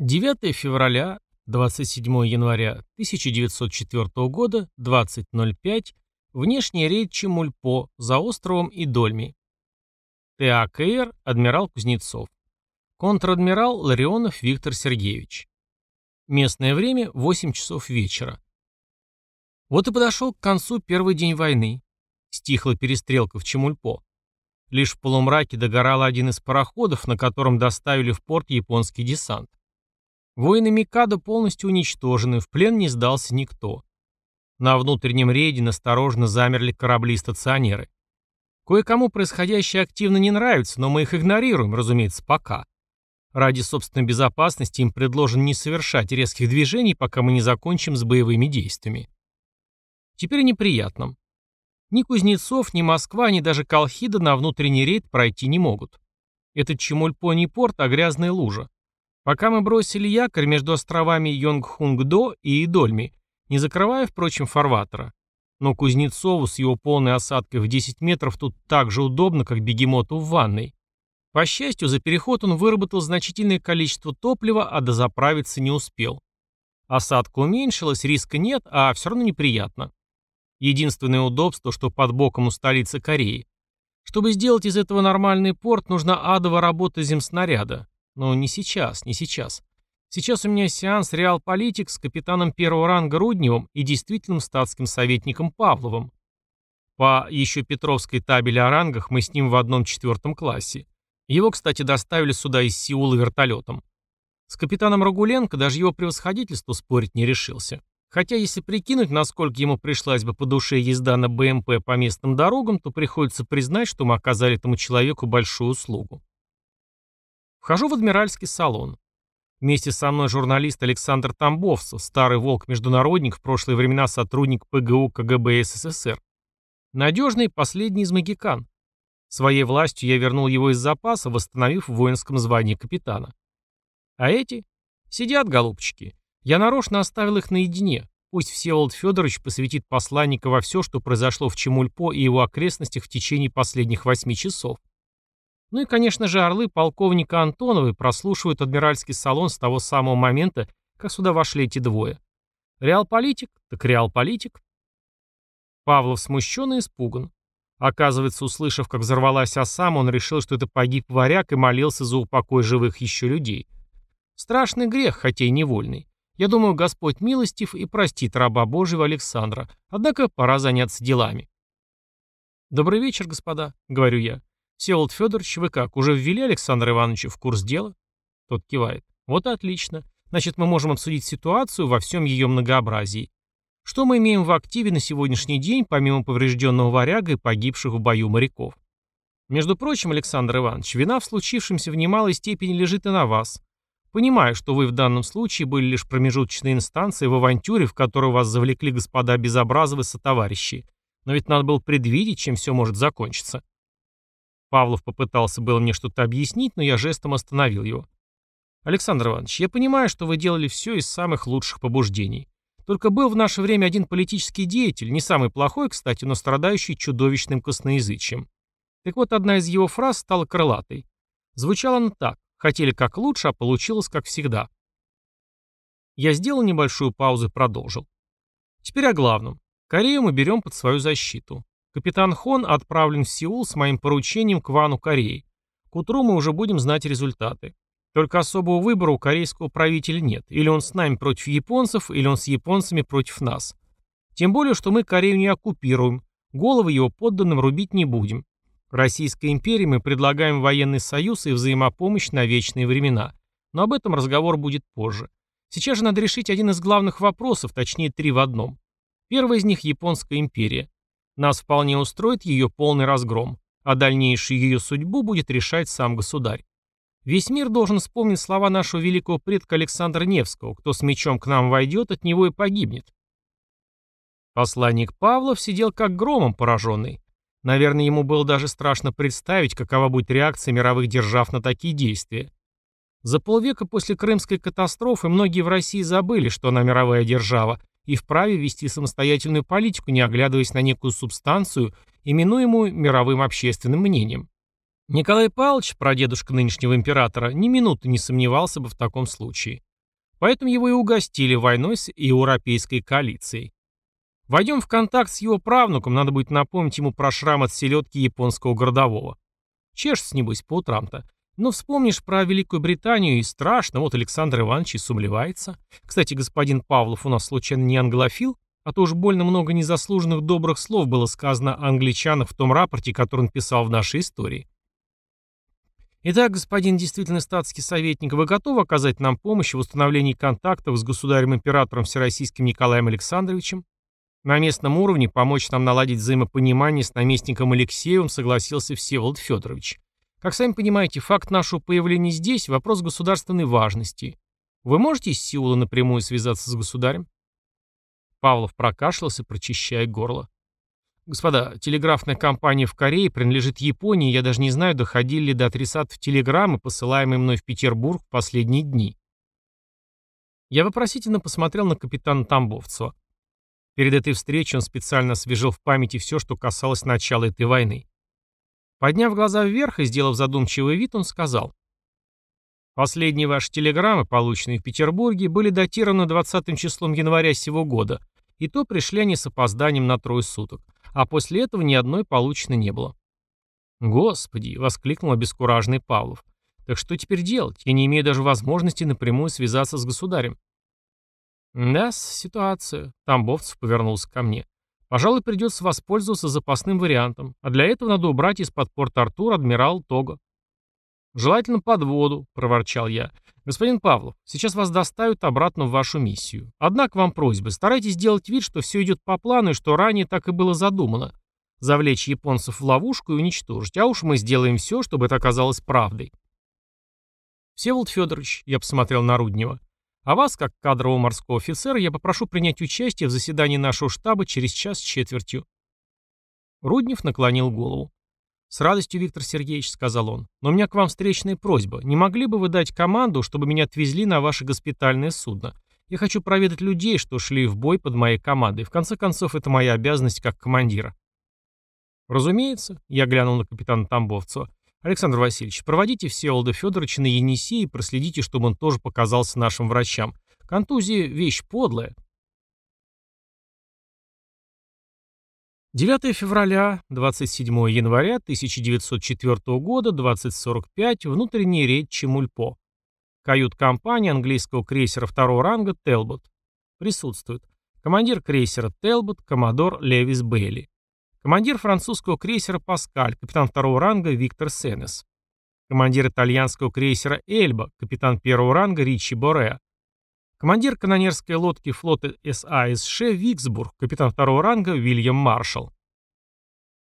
9 февраля, 27 января 1904 года, 20.05, внешний рейд Чемульпо за островом Идольми. ТАКР, адмирал Кузнецов. Контр-адмирал Ларионов Виктор Сергеевич. Местное время 8 часов вечера. Вот и подошел к концу первый день войны. Стихла перестрелка в Чемульпо. Лишь в полумраке догорал один из пароходов, на котором доставили в порт японский десант. Воины Микадо полностью уничтожены, в плен не сдался никто. На внутреннем рейде насторожно замерли корабли-стационеры. Кое-кому происходящее активно не нравится, но мы их игнорируем, разумеется, пока. Ради собственной безопасности им предложено не совершать резких движений, пока мы не закончим с боевыми действиями. Теперь о неприятном. Ни Кузнецов, ни Москва, ни даже Колхида на внутренний рейд пройти не могут. Этот Чемульпо не порт, а грязная лужа. Пока мы бросили якорь между островами Йонгхунгдо и Идольми, не закрывая, впрочем, фарватера. Но Кузнецову с его полной осадкой в 10 метров тут так же удобно, как бегемоту в ванной. По счастью, за переход он выработал значительное количество топлива, а дозаправиться не успел. Осадка уменьшилась, риска нет, а все равно неприятно. Единственное удобство, что под боком у столицы Кореи. Чтобы сделать из этого нормальный порт, нужна адова работа земснаряда. Но не сейчас, не сейчас. Сейчас у меня сеанс реал-политик с капитаном первого ранга Рудневым и действительным статским советником Павловым. По еще Петровской табели о рангах мы с ним в одном четвертом классе. Его, кстати, доставили сюда из Сеула вертолетом. С капитаном Рагуленко даже его превосходительство спорить не решился. Хотя, если прикинуть, насколько ему пришлась бы по душе езда на БМП по местным дорогам, то приходится признать, что мы оказали этому человеку большую услугу. Вхожу в адмиральский салон. Вместе со мной журналист Александр Тамбовцев, старый волк-международник, в прошлые времена сотрудник ПГУ КГБ СССР. Надежный последний из магикан. Своей властью я вернул его из запаса, восстановив в воинском звании капитана. А эти? Сидят, голубчики. Я нарочно оставил их наедине. Пусть Всеволод Федорович посвятит посланника во все, что произошло в Чемульпо и его окрестностях в течение последних восьми часов. Ну и, конечно же, орлы полковника Антоновой прослушивают адмиральский салон с того самого момента, как сюда вошли эти двое. Реал-политик? Так реал-политик. Павлов смущен и испуган. Оказывается, услышав, как взорвалась осам, он решил, что это погиб варяг и молился за упокой живых еще людей. Страшный грех, хотя и невольный. Я думаю, Господь милостив и простит раба Божьего Александра. Однако пора заняться делами. «Добрый вечер, господа», — говорю я. «Всеволод Федорович, вы как, уже ввели Александра Ивановича в курс дела?» Тот кивает. «Вот и отлично. Значит, мы можем обсудить ситуацию во всем ее многообразии. Что мы имеем в активе на сегодняшний день, помимо поврежденного варяга и погибших в бою моряков? Между прочим, Александр Иванович, вина в случившемся в немалой степени лежит и на вас. Понимаю, что вы в данном случае были лишь промежуточной инстанцией в авантюре, в которую вас завлекли господа Безобразовы сотоварищи. Но ведь надо было предвидеть, чем все может закончиться. Павлов попытался было мне что-то объяснить, но я жестом остановил его. Александр Иванович, я понимаю, что вы делали все из самых лучших побуждений. Только был в наше время один политический деятель, не самый плохой, кстати, но страдающий чудовищным косноязычием. Так вот, одна из его фраз стала крылатой. Звучала она так. Хотели как лучше, а получилось как всегда. Я сделал небольшую паузу и продолжил. Теперь о главном. Корею мы берем под свою защиту. Капитан Хон отправлен в Сеул с моим поручением к Вану Кореи. К утру мы уже будем знать результаты. Только особого выбора у корейского правителя нет. Или он с нами против японцев, или он с японцами против нас. Тем более, что мы Корею не оккупируем, головы его подданным рубить не будем. Российской империи мы предлагаем военный союз и взаимопомощь на вечные времена. Но об этом разговор будет позже. Сейчас же надо решить один из главных вопросов, точнее три в одном. Первый из них – Японская империя. Нас вполне устроит ее полный разгром, а дальнейшую ее судьбу будет решать сам государь. Весь мир должен вспомнить слова нашего великого предка Александра Невского, кто с мечом к нам войдет, от него и погибнет. Посланник Павлов сидел как громом пораженный. Наверное, ему было даже страшно представить, какова будет реакция мировых держав на такие действия. За полвека после Крымской катастрофы многие в России забыли, что она мировая держава, и вправе вести самостоятельную политику, не оглядываясь на некую субстанцию, именуемую мировым общественным мнением. Николай Павлович, прадедушка нынешнего императора, ни минуты не сомневался бы в таком случае. Поэтому его и угостили войной с европейской коалицией. Войдем в контакт с его правнуком, надо будет напомнить ему про шрам от селедки японского городового. Чешется, небось, по утрам-то. Но вспомнишь про Великую Британию и страшно, вот Александр Иванович и сумлевается. Кстати, господин Павлов у нас случайно не англофил? А то уж больно много незаслуженных добрых слов было сказано о англичанах в том рапорте, который он писал в нашей истории. Итак, господин действительно статский советник, вы готовы оказать нам помощь в установлении контактов с государем-императором Всероссийским Николаем Александровичем? На местном уровне помочь нам наладить взаимопонимание с наместником Алексеевым согласился Всеволод Федорович. Как сами понимаете, факт нашего появления здесь – вопрос государственной важности. Вы можете из Сеула напрямую связаться с государем? Павлов прокашлялся, прочищая горло. «Господа, телеграфная компания в Корее принадлежит Японии, я даже не знаю, доходили ли до адресатов телеграммы, посылаемые мной в Петербург в последние дни». Я вопросительно посмотрел на капитана Тамбовцева. Перед этой встречей он специально освежил в памяти все, что касалось начала этой войны. Подняв глаза вверх и сделав задумчивый вид, он сказал. «Последние ваши телеграммы, полученные в Петербурге, были датированы 20 числом января сего года, и то пришли они с опозданием на трое суток, а после этого ни одной получено не было. «Господи!» — воскликнул обескураженный Павлов. «Так что теперь делать? Я не имею даже возможности напрямую связаться с государем». «Да, ситуация», — Тамбовцев повернулся ко мне. «Пожалуй, придется воспользоваться запасным вариантом, а для этого надо убрать из-под порт Артур адмирал Того». «Желательно под воду», — проворчал я. «Господин Павлов, сейчас вас доставят обратно в вашу миссию. Однако вам просьба, старайтесь делать вид, что все идет по плану и что ранее так и было задумано. Завлечь японцев в ловушку и уничтожить, а уж мы сделаем все, чтобы это оказалось правдой». «Всеволод Федорович», — я посмотрел на Руднева, «а вас, как кадрового морского офицера, я попрошу принять участие в заседании нашего штаба через час с четвертью». Руднев наклонил голову. «С радостью, Виктор Сергеевич», — сказал он. «Но у меня к вам встречная просьба. Не могли бы вы дать команду, чтобы меня отвезли на ваше госпитальное судно? Я хочу проведать людей, что шли в бой под моей командой. В конце концов, это моя обязанность как командира». «Разумеется», — я глянул на капитана Тамбовцева. «Александр Васильевич, проводите Всеволода Федоровича на Енисей и проследите, чтобы он тоже показался нашим врачам. Контузия — вещь подлая». 9 февраля, 27 января 1904 года, 20.45, внутренний рейд Чемульпо. Кают-компания английского крейсера второго ранга «Телбот». Присутствует. Командир крейсера «Телбот», коммодор Левис Бейли. Командир французского крейсера «Паскаль», капитан второго ранга Виктор Сенес. Командир итальянского крейсера «Эльба», капитан первого ранга Ричи Бореа. Командир канонерской лодки флота САСШ «Виксбург», капитан второго ранга Уильям Маршалл.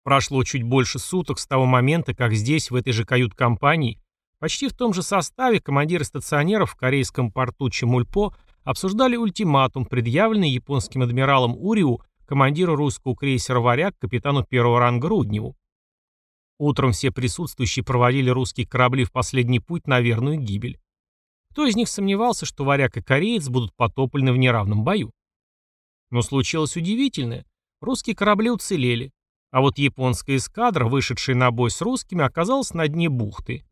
Прошло чуть больше суток с того момента, как здесь, в этой же кают-компании, почти в том же составе командиры стационеров в корейском порту Чемульпо обсуждали ультиматум, предъявленный японским адмиралом Уриу, командиру русского крейсера «Варяг», капитану первого ранга Рудневу. Утром все присутствующие проводили русские корабли в последний путь на верную гибель. Кто из них сомневался, что варяг и кореец будут потоплены в неравном бою? Но случилось удивительное. Русские корабли уцелели. А вот японская эскадра, вышедшая на бой с русскими, оказалась на дне бухты.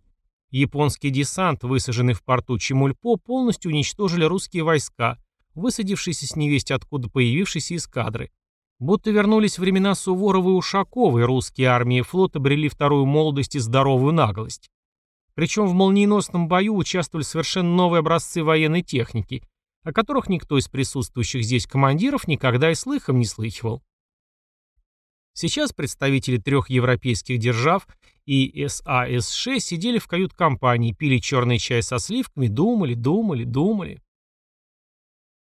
Японский десант, высаженный в порту Чемульпо, полностью уничтожили русские войска, высадившиеся с невесть откуда появившейся эскадры. Будто вернулись времена Суворова и Ушакова, и русские армии и флот обрели вторую молодость и здоровую наглость. Причем в молниеносном бою участвовали совершенно новые образцы военной техники, о которых никто из присутствующих здесь командиров никогда и слыхом не слыхивал. Сейчас представители трех европейских держав и САСШ сидели в кают-компании, пили черный чай со сливками, думали, думали, думали.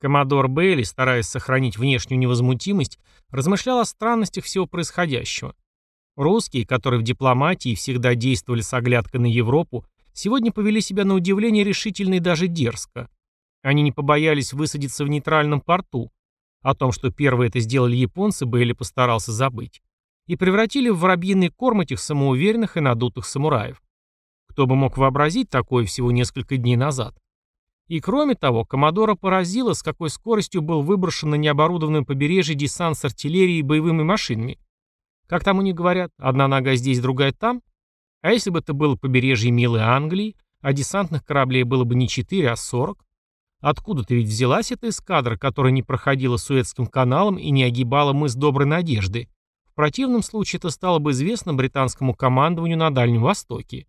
Коммодор Бейли, стараясь сохранить внешнюю невозмутимость, размышлял о странностях всего происходящего. Русские, которые в дипломатии всегда действовали с оглядкой на Европу, сегодня повели себя на удивление решительно и даже дерзко. Они не побоялись высадиться в нейтральном порту. О том, что первые это сделали японцы, Бейли постарался забыть. И превратили в воробьиный корм этих самоуверенных и надутых самураев. Кто бы мог вообразить такое всего несколько дней назад? И кроме того, Комодора поразило, с какой скоростью был выброшен на необорудованном побережье десант с артиллерией и боевыми машинами. Как там у них говорят, одна нога здесь, другая там? А если бы это было побережье милой Англии, а десантных кораблей было бы не 4, а 40? Откуда-то ведь взялась эта эскадра, которая не проходила Суэцким каналом и не огибала мыс Доброй Надежды. В противном случае это стало бы известно британскому командованию на Дальнем Востоке.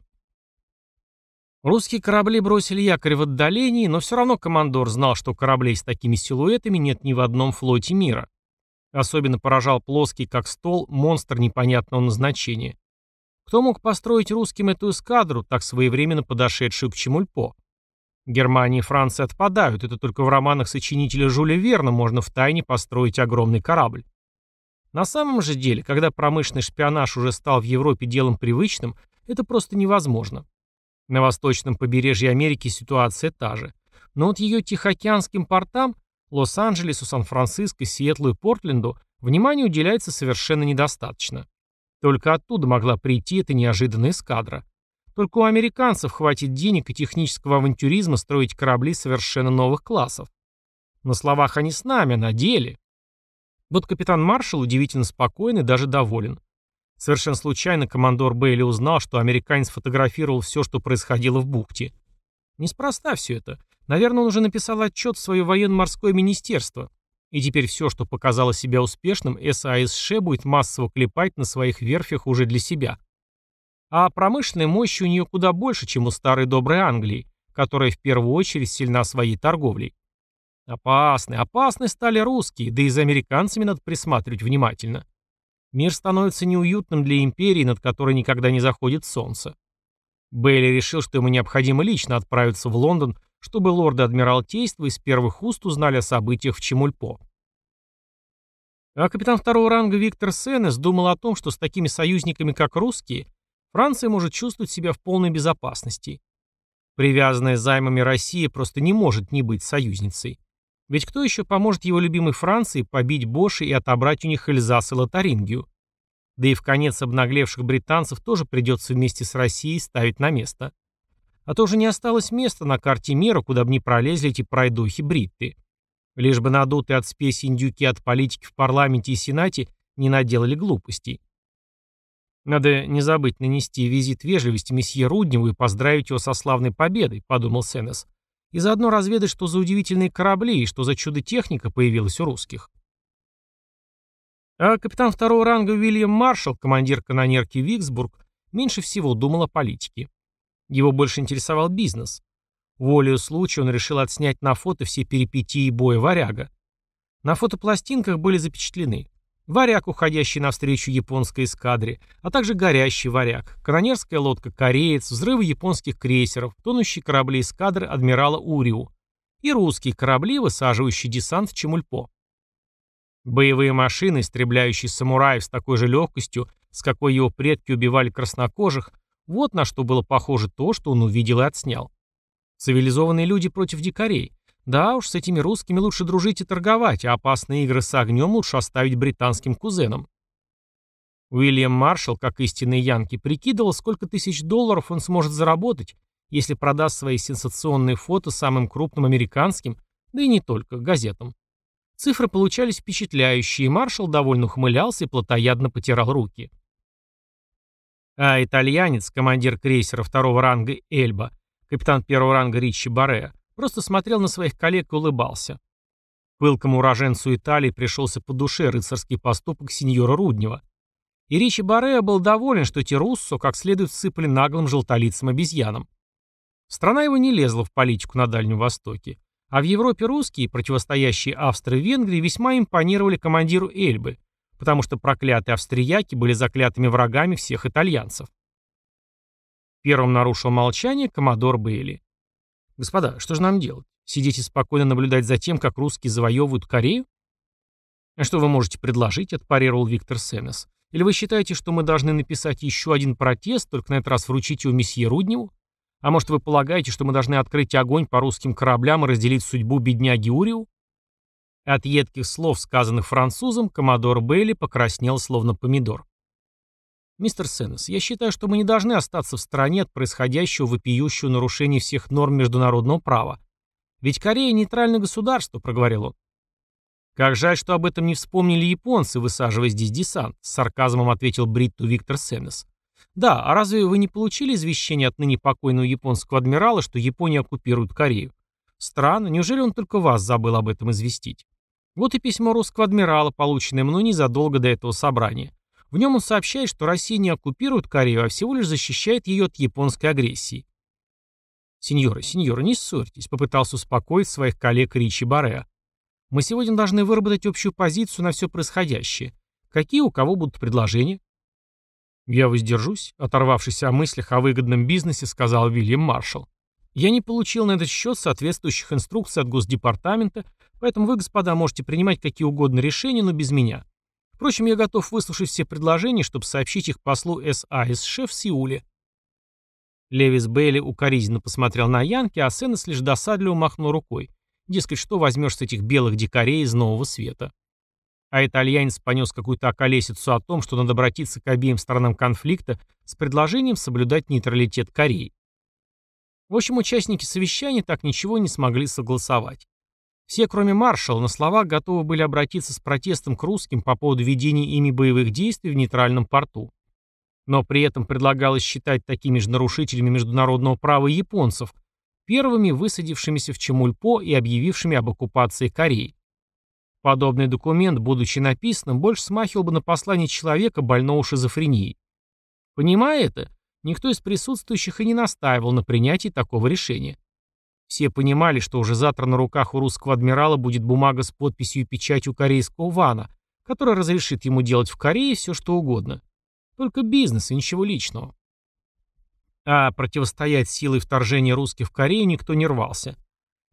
Русские корабли бросили якорь в отдалении, но все равно командор знал, что кораблей с такими силуэтами нет ни в одном флоте мира. Особенно поражал плоский, как стол, монстр непонятного назначения. Кто мог построить русским эту эскадру, так своевременно подошедшую к Чемульпо? Германия и Франция отпадают, это только в романах сочинителя Жюля Верна можно втайне построить огромный корабль. На самом же деле, когда промышленный шпионаж уже стал в Европе делом привычным, это просто невозможно. На восточном побережье Америки ситуация та же. Но вот ее тихоокеанским портам, Лос-Анджелесу, Сан-Франциско, Сиэтлу и Портленду, внимания уделяется совершенно недостаточно. Только оттуда могла прийти эта неожиданная эскадра. Только у американцев хватит денег и технического авантюризма строить корабли совершенно новых классов. На словах они с нами, на деле. Вот капитан Маршалл удивительно спокойный, даже доволен. Совершенно случайно командор Бейли узнал, что американец фотографировал все, что происходило в бухте. Неспроста все это. Наверное, он уже написал отчет в свое военно-морское министерство. И теперь все, что показало себя успешным, САСШ будет массово клепать на своих верфях уже для себя. А промышленной мощи у нее куда больше, чем у старой доброй Англии, которая в первую очередь сильна своей торговлей. Опасны, опасны стали русские, да и за американцами надо присматривать внимательно. Мир становится неуютным для империи, над которой никогда не заходит солнце. Бейли решил, что ему необходимо лично отправиться в Лондон, чтобы лорды Адмиралтейства из первых уст узнали о событиях в Чемульпо. А капитан второго ранга Виктор Сенес думал о том, что с такими союзниками, как русские, Франция может чувствовать себя в полной безопасности. Привязанная займами Россия просто не может не быть союзницей. Ведь кто еще поможет его любимой Франции побить Боши и отобрать у них Эльзас и Лотарингию? Да и в конец обнаглевших британцев тоже придется вместе с Россией ставить на место. А то уже не осталось места на карте мира, куда бы не пролезли эти пройдохи бритты. Лишь бы надутые от спеси индюки от политики в парламенте и сенате не наделали глупостей. «Надо не забыть нанести визит вежливости месье Рудневу и поздравить его со славной победой», — подумал Сенес. «И заодно разведать, что за удивительные корабли и что за чудо-техника появилась у русских». А капитан второго ранга Уильям Маршалл, командир канонерки Виксбург, меньше всего думал о политике. Его больше интересовал бизнес. Волею случая он решил отснять на фото все перипетии боя варяга. На фотопластинках были запечатлены Варяг, уходящий навстречу японской эскадре, а также горящий варяг, канонерская лодка «Кореец», взрывы японских крейсеров, тонущие корабли эскадры адмирала Уриу и русские корабли, высаживающие десант в Чемульпо. Боевые машины, истребляющие самураев с такой же легкостью, с какой его предки убивали краснокожих, вот на что было похоже то, что он увидел и отснял. Цивилизованные люди против дикарей. Да уж, с этими русскими лучше дружить и торговать, а опасные игры с огнем лучше оставить британским кузенам. Уильям Маршалл, как истинный янки, прикидывал, сколько тысяч долларов он сможет заработать, если продаст свои сенсационные фото самым крупным американским, да и не только, газетам. Цифры получались впечатляющие, и Маршалл довольно ухмылялся и плотоядно потирал руки. А итальянец, командир крейсера второго ранга Эльба, капитан первого ранга Ричи Барреа, Просто смотрел на своих коллег и улыбался. Пылкому уроженцу Италии пришелся по душе рыцарский поступок сеньора Руднева. И Ричи Барреа был доволен, что эти руссо как следует сыпали наглым желтолицым обезьянам. Страна его не лезла в политику на Дальнем Востоке, а в Европе русские, противостоящие Австрии и Венгрии, весьма импонировали командиру Эльбы, потому что проклятые австрияки были заклятыми врагами всех итальянцев. Первым нарушил молчание коммодор Бейли. Господа, что же нам делать? Сидеть и спокойно наблюдать за тем, как русские завоевывают Корею? А что вы можете предложить, отпарировал Виктор Сенес. Или вы считаете, что мы должны написать еще один протест, только на этот раз вручить его месье Рудневу? А может вы полагаете, что мы должны открыть огонь по русским кораблям и разделить судьбу бедняги Уриу? От едких слов, сказанных французом, коммодор Бейли покраснел, словно помидор. «Мистер Сеннес, я считаю, что мы не должны остаться в стороне от происходящего вопиющего нарушения всех норм международного права. Ведь Корея – нейтральное государство», – проговорил он. «Как жаль, что об этом не вспомнили японцы, высаживая здесь десант», – с сарказмом ответил Бритту Виктор Сеннес. «Да, а разве вы не получили извещение от ныне покойного японского адмирала, что Япония оккупирует Корею? Странно, неужели он только вас забыл об этом известить? Вот и письмо русского адмирала, полученное мной незадолго до этого собрания. В нем он сообщает, что Россия не оккупирует Корею, а всего лишь защищает ее от японской агрессии. «Сеньоры, сеньоры, не ссорьтесь», — попытался успокоить своих коллег Ричи Барреа. «Мы сегодня должны выработать общую позицию на все происходящее. Какие у кого будут предложения?» «Я воздержусь», — оторвавшись о мыслях о выгодном бизнесе, сказал Вильям Маршалл. «Я не получил на этот счет соответствующих инструкций от Госдепартамента, поэтому вы, господа, можете принимать какие угодно решения, но без меня. Впрочем, я готов выслушать все предложения, чтобы сообщить их послу САСШ в Сеуле». Левис Бейли укоризненно посмотрел на Янки, а Сеннес лишь досадливо махнул рукой. Дескать, что возьмешь с этих белых дикарей из нового света. А итальянец понес какую-то околесицу о том, что надо обратиться к обеим сторонам конфликта с предложением соблюдать нейтралитет Кореи. В общем, участники совещания так ничего не смогли согласовать. Все, кроме маршала, на словах готовы были обратиться с протестом к русским по поводу ведения ими боевых действий в нейтральном порту. Но при этом предлагалось считать такими же нарушителями международного права японцев, первыми высадившимися в Чемульпо и объявившими об оккупации Кореи. Подобный документ, будучи написанным, больше смахивал бы на послание человека, больного шизофренией. Понимая это, никто из присутствующих и не настаивал на принятии такого решения. Все понимали, что уже завтра на руках у русского адмирала будет бумага с подписью и печатью корейского вана, которая разрешит ему делать в Корее все, что угодно. Только бизнес и ничего личного. А противостоять силой вторжения русских в Корею никто не рвался.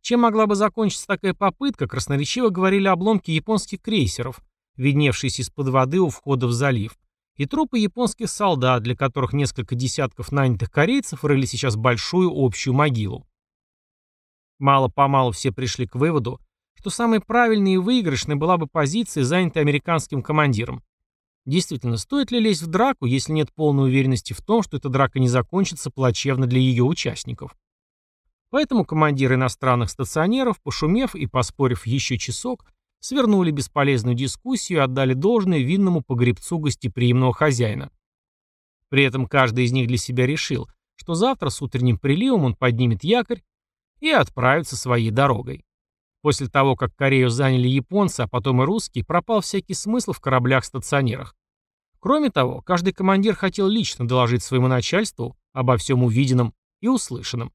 Чем могла бы закончиться такая попытка, красноречиво говорили обломки японских крейсеров, видневшиеся из-под воды у входа в залив, и трупы японских солдат, для которых несколько десятков нанятых корейцев рыли сейчас большую общую могилу. Мало-помалу все пришли к выводу, что самой правильной и выигрышной была бы позиция, занятая американским командиром. Действительно, стоит ли лезть в драку, если нет полной уверенности в том, что эта драка не закончится плачевно для ее участников? Поэтому командиры иностранных стационеров, пошумев и поспорив еще часок, свернули бесполезную дискуссию и отдали должное винному погребцу гостеприимного хозяина. При этом каждый из них для себя решил, что завтра с утренним приливом он поднимет якорь и отправится своей дорогой. После того, как Корею заняли японцы, а потом и русские, пропал всякий смысл в кораблях-стационерах. Кроме того, каждый командир хотел лично доложить своему начальству обо всем увиденном и услышанном.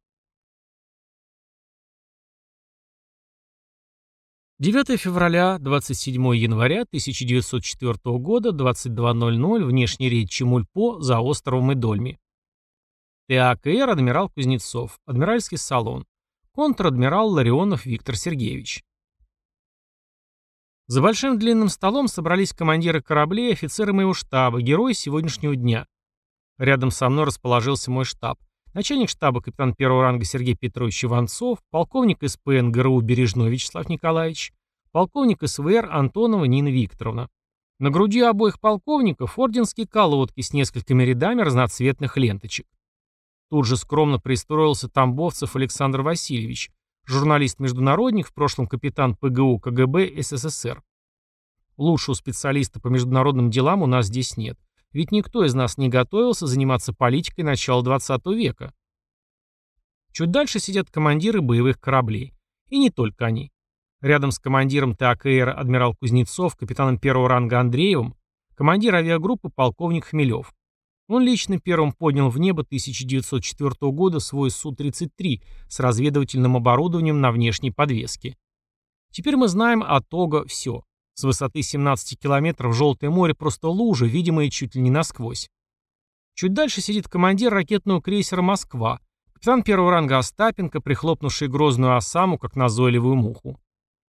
9 февраля, 27 января 1904 года, 22.00, внешний рейд Чемульпо за островом Идольми. ТАКР адмирал Кузнецов, адмиральский салон, контр-адмирал Ларионов Виктор Сергеевич. За большим длинным столом собрались командиры кораблей и офицеры моего штаба, герои сегодняшнего дня. Рядом со мной расположился мой штаб начальник штаба капитан первого ранга Сергей Петрович Иванцов, полковник СПН ГРУ Бережной Вячеслав Николаевич, полковник СВР Антонова Нина Викторовна. На груди обоих полковников орденские колодки с несколькими рядами разноцветных ленточек. Тут же скромно пристроился Тамбовцев Александр Васильевич, журналист-международник, в прошлом капитан ПГУ КГБ СССР. Лучшего специалиста по международным делам у нас здесь нет. Ведь никто из нас не готовился заниматься политикой начала 20 века. Чуть дальше сидят командиры боевых кораблей. И не только они. Рядом с командиром ТАКР адмирал Кузнецов, капитаном первого ранга Андреевым, командир авиагруппы полковник Хмелев. Он лично первым поднял в небо 1904 года свой Су-33 с разведывательным оборудованием на внешней подвеске. Теперь мы знаем о Того все. С высоты 17 километров Желтое море просто лужа, видимая чуть ли не насквозь. Чуть дальше сидит командир ракетного крейсера «Москва», капитан первого ранга Остапенко, прихлопнувший грозную осаму, как назойливую муху.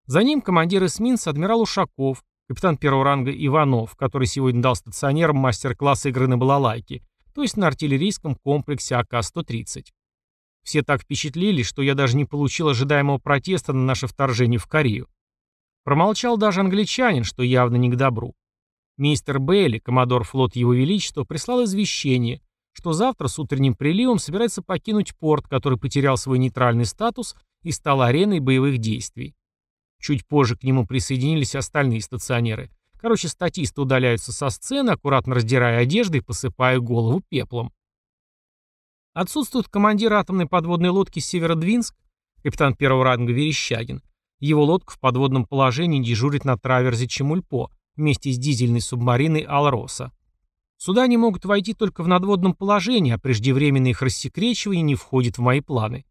За ним командир эсминца адмирал Ушаков, капитан первого ранга Иванов, который сегодня дал стационерам мастер-класс игры на балалайке, то есть на артиллерийском комплексе АК-130. Все так впечатлились, что я даже не получил ожидаемого протеста на наше вторжение в Корею. Промолчал даже англичанин, что явно не к добру. Мистер Бейли, коммодор флот Его Величества, прислал извещение, что завтра с утренним приливом собирается покинуть порт, который потерял свой нейтральный статус и стал ареной боевых действий. Чуть позже к нему присоединились остальные стационеры. Короче, статисты удаляются со сцены, аккуратно раздирая одежды и посыпая голову пеплом. Отсутствует командир атомной подводной лодки «Северодвинск», капитан первого ранга Верещагин. Его лодка в подводном положении дежурит на траверзе Чемульпо вместе с дизельной субмариной «Алроса». Суда не могут войти только в надводном положении, а преждевременное их рассекречивание не входит в мои планы.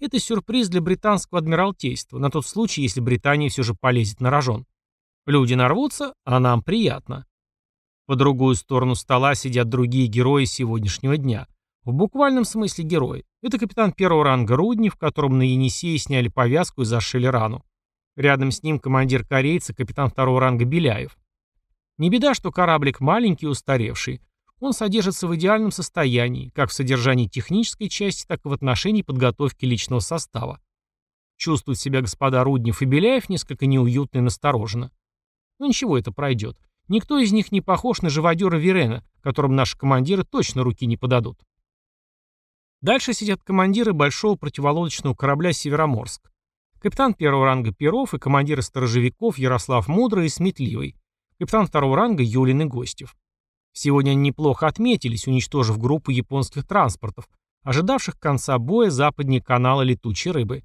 Это сюрприз для британского адмиралтейства, на тот случай, если Британия все же полезет на рожон. Люди нарвутся, а нам приятно. По другую сторону стола сидят другие герои сегодняшнего дня. В буквальном смысле герои. Это капитан первого ранга Рудни, в котором на Енисее сняли повязку и зашили рану. Рядом с ним командир корейца, капитан второго ранга Беляев. Не беда, что кораблик маленький и устаревший. Он содержится в идеальном состоянии, как в содержании технической части, так и в отношении подготовки личного состава. Чувствуют себя господа Руднев и Беляев несколько неуютно и настороженно. Но ничего, это пройдет. Никто из них не похож на живодера Верена, которым наши командиры точно руки не подадут. Дальше сидят командиры большого противолодочного корабля «Североморск». Капитан первого ранга Перов и командиры сторожевиков Ярослав Мудрый и Сметливый. Капитан второго ранга Юлин и Гостев. Сегодня они неплохо отметились, уничтожив группу японских транспортов, ожидавших конца боя западнее канала летучей рыбы.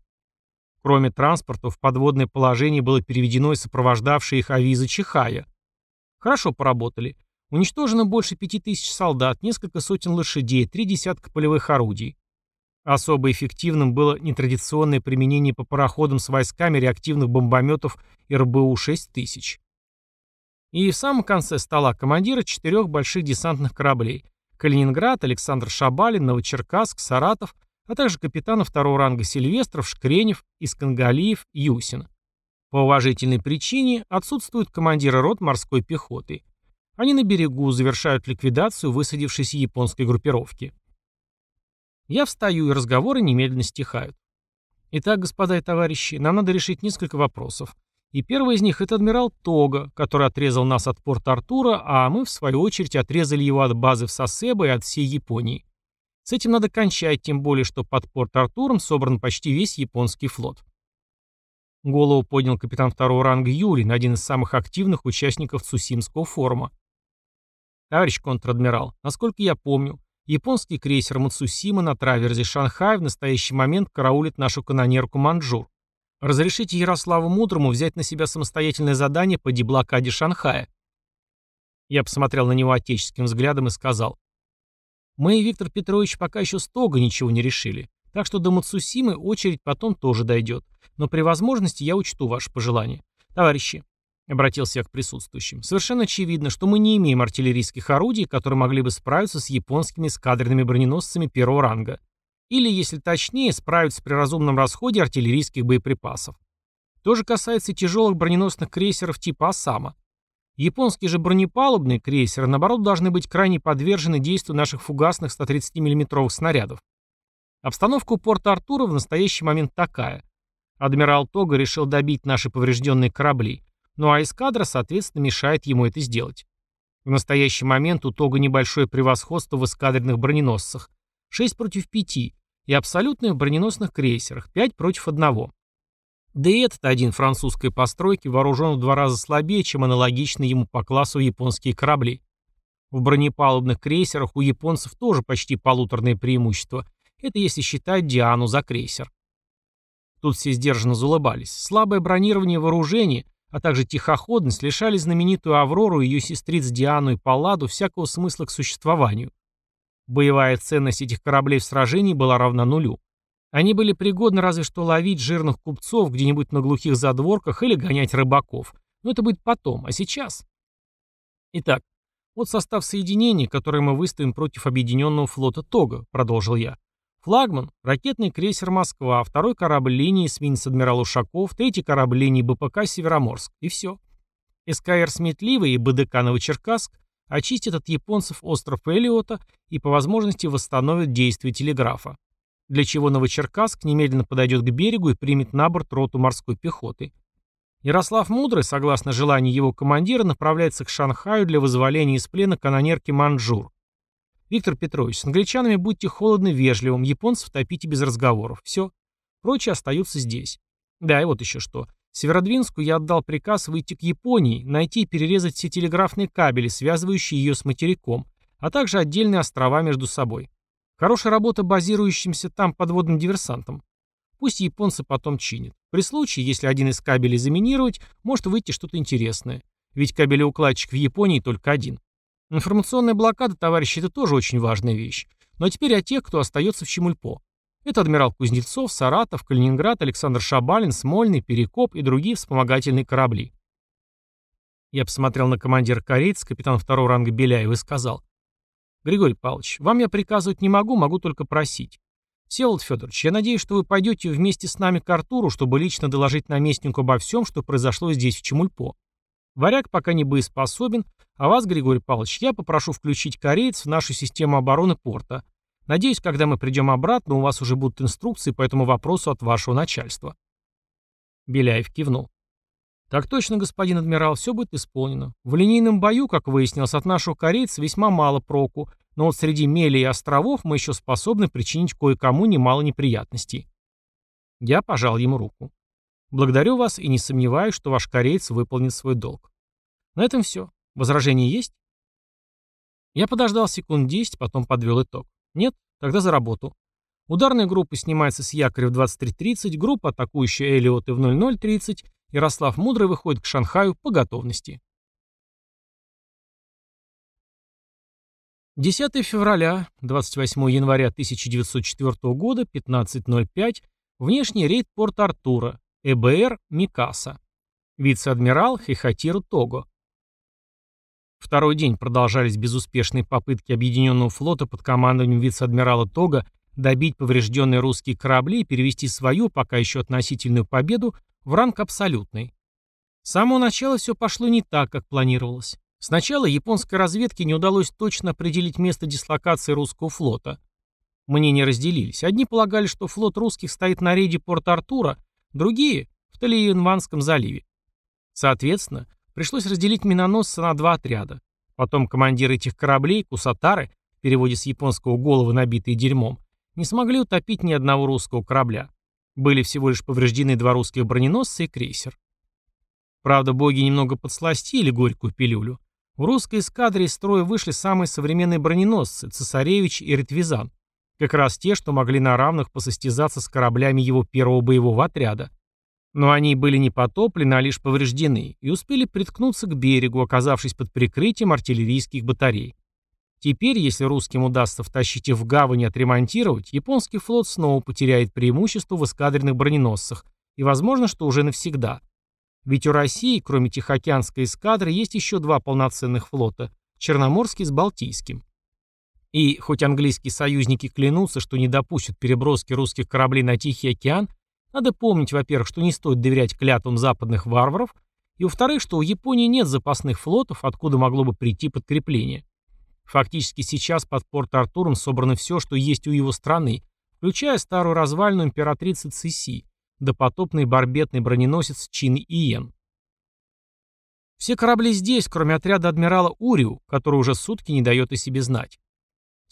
Кроме транспортов, в подводное положение было переведено и сопровождавшее их авиза Чихая. Хорошо поработали. Уничтожено больше пяти тысяч солдат, несколько сотен лошадей, три десятка полевых орудий. Особо эффективным было нетрадиционное применение по пароходам с войсками реактивных бомбометов РБУ-6000. И в самом конце стола командиры четырех больших десантных кораблей – Калининград, Александр Шабалин, Новочеркасск, Саратов а также капитана второго ранга Сильвестров, Шкренев, Искангалиев, Юсин. По уважительной причине отсутствуют командиры рот морской пехоты. Они на берегу завершают ликвидацию высадившейся японской группировки. Я встаю, и разговоры немедленно стихают. Итак, господа и товарищи, нам надо решить несколько вопросов. И первый из них – это адмирал Тога, который отрезал нас от порта Артура, а мы, в свою очередь, отрезали его от базы в Сосебо и от всей Японии. С этим надо кончать, тем более, что под Порт-Артуром собран почти весь японский флот. Голову поднял капитан второго ранга Юрин, один из самых активных участников Цусимского форума. Товарищ контр-адмирал, насколько я помню, японский крейсер Мацусима на траверзе Шанхай в настоящий момент караулит нашу канонерку Манчжур. Разрешите Ярославу Мудрому взять на себя самостоятельное задание по деблокаде Шанхая. Я посмотрел на него отеческим взглядом и сказал, мы и Виктор Петрович пока еще с Тога ничего не решили. Так что до Мацусимы очередь потом тоже дойдет. Но при возможности я учту ваше пожелание. Товарищи, обратился я к присутствующим, совершенно очевидно, что мы не имеем артиллерийских орудий, которые могли бы справиться с японскими эскадренными броненосцами первого ранга. Или, если точнее, справиться при разумном расходе артиллерийских боеприпасов. То же касается и тяжелых броненосных крейсеров типа «Осама». Японские же бронепалубные крейсеры, наоборот, должны быть крайне подвержены действию наших фугасных 130 миллиметровых снарядов. Обстановка у порта Артура в настоящий момент такая. Адмирал Тога решил добить наши поврежденные корабли, ну а эскадра, соответственно, мешает ему это сделать. В настоящий момент у Тога небольшое превосходство в эскадренных броненосцах. 6 против 5 и абсолютное в броненосных крейсерах 5 против 1. Да и этот один французской постройки вооружен в два раза слабее, чем аналогичные ему по классу японские корабли. В бронепалубных крейсерах у японцев тоже почти полуторное преимущество. Это если считать Диану за крейсер. Тут все сдержанно заулыбались. Слабое бронирование вооружения, а также тихоходность лишали знаменитую Аврору и ее сестриц Диану и Палладу всякого смысла к существованию. Боевая ценность этих кораблей в сражении была равна нулю. Они были пригодны разве что ловить жирных купцов где-нибудь на глухих задворках или гонять рыбаков. Но это будет потом, а сейчас... Итак, вот состав соединений, которое мы выставим против объединенного флота Тога, продолжил я. Флагман – ракетный крейсер «Москва», второй корабль линии эсминец «Адмирал Ушаков», третий корабль линии БПК «Североморск». И все. СКР «Сметливый» и БДК «Новочеркасск» очистят от японцев остров Элиота и по возможности восстановят действие телеграфа для чего Новочеркасск немедленно подойдет к берегу и примет на борт роту морской пехоты. Ярослав Мудрый, согласно желанию его командира, направляется к Шанхаю для вызволения из плена канонерки Манчжур. Виктор Петрович, с англичанами будьте холодны вежливым, японцев топите без разговоров. Все. Прочие остаются здесь. Да, и вот еще что. Северодвинску я отдал приказ выйти к Японии, найти и перерезать все телеграфные кабели, связывающие ее с материком, а также отдельные острова между собой. Хорошая работа базирующимся там подводным диверсантом. Пусть японцы потом чинят. При случае, если один из кабелей заминировать, может выйти что-то интересное. Ведь кабелеукладчик в Японии только один. Информационная блокада, товарищи, это тоже очень важная вещь. Но теперь о тех, кто остается в Чемульпо. Это адмирал Кузнецов, Саратов, Калининград, Александр Шабалин, Смольный, Перекоп и другие вспомогательные корабли. Я посмотрел на командира корейца, капитан второго ранга Беляева, и сказал. «Григорий Павлович, вам я приказывать не могу, могу только просить. Всеволод Федорович, я надеюсь, что вы пойдете вместе с нами к Артуру, чтобы лично доложить наместнику обо всем, что произошло здесь, в Чемульпо. Варяг пока не боеспособен, а вас, Григорий Павлович, я попрошу включить кореец в нашу систему обороны порта. Надеюсь, когда мы придем обратно, у вас уже будут инструкции по этому вопросу от вашего начальства». Беляев кивнул. «Так точно, господин адмирал, все будет исполнено. В линейном бою, как выяснилось, от нашего корейца весьма мало проку, но вот среди мели и островов мы еще способны причинить кое-кому немало неприятностей». Я пожал ему руку. «Благодарю вас и не сомневаюсь, что ваш кореец выполнит свой долг. На этом все. Возражения есть?» Я подождал секунд 10, потом подвел итог. «Нет? Тогда за работу. Ударная группа снимается с якоря в 23.30, группа, атакующая Элиоты в 00.30, Ярослав Мудрый выходит к Шанхаю по готовности. 10 февраля, 28 января 1904 года, 15.05, внешний рейд Порт-Артура, ЭБР Микаса. Вице-адмирал Хихатиру Того. Второй день продолжались безуспешные попытки Объединенного флота под командованием вице-адмирала Тога добить поврежденные русские корабли и перевести свою, пока еще относительную победу, в ранг абсолютный. С самого начала все пошло не так, как планировалось. Сначала японской разведке не удалось точно определить место дислокации русского флота. Мнения разделились. Одни полагали, что флот русских стоит на рейде Порт-Артура, другие — в Талиенванском заливе. Соответственно, пришлось разделить миноносцы на два отряда. Потом командиры этих кораблей, кусатары, в переводе с японского «головы, набитые дерьмом», не смогли утопить ни одного русского корабля. Были всего лишь повреждены два русских броненосца и крейсер. Правда, боги немного подсластили горькую пилюлю. В русской эскадре из строя вышли самые современные броненосцы – Цесаревич и Ретвизан. Как раз те, что могли на равных посостязаться с кораблями его первого боевого отряда. Но они были не потоплены, а лишь повреждены, и успели приткнуться к берегу, оказавшись под прикрытием артиллерийских батарей. Теперь, если русским удастся втащить их в гавань и отремонтировать, японский флот снова потеряет преимущество в эскадренных броненосцах, и возможно, что уже навсегда. Ведь у России, кроме Тихоокеанской эскадры, есть еще два полноценных флота – Черноморский с Балтийским. И хоть английские союзники клянутся, что не допустят переброски русских кораблей на Тихий океан, надо помнить, во-первых, что не стоит доверять клятвам западных варваров, и во-вторых, что у Японии нет запасных флотов, откуда могло бы прийти подкрепление. Фактически сейчас под Порт-Артуром собрано все, что есть у его страны, включая старую развальную императрицы Циси, допотопный барбетный броненосец Чин Иен. Все корабли здесь, кроме отряда адмирала Уриу, который уже сутки не дает о себе знать.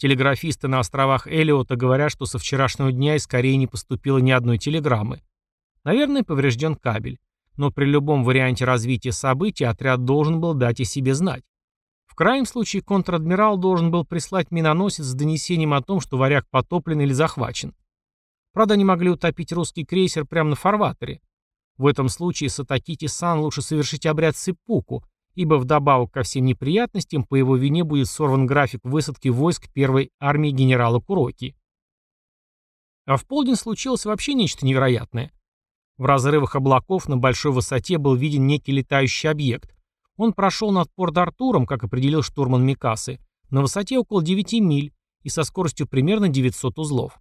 Телеграфисты на островах Элиота говорят, что со вчерашнего дня из Кореи не поступило ни одной телеграммы. Наверное, поврежден кабель. Но при любом варианте развития событий отряд должен был дать о себе знать. В крайнем случае контр-адмирал должен был прислать миноносец с донесением о том, что варяг потоплен или захвачен. Правда, они могли утопить русский крейсер прямо на фарватере. В этом случае Сатакити-сан лучше совершить обряд сиппуку, ибо вдобавок ко всем неприятностям по его вине будет сорван график высадки войск первой армии генерала Куроки. А в полдень случилось вообще нечто невероятное. В разрывах облаков на большой высоте был виден некий летающий объект, он прошел над Порт-Артуром, как определил штурман Микасы, на высоте около 9 миль и со скоростью примерно 900 узлов.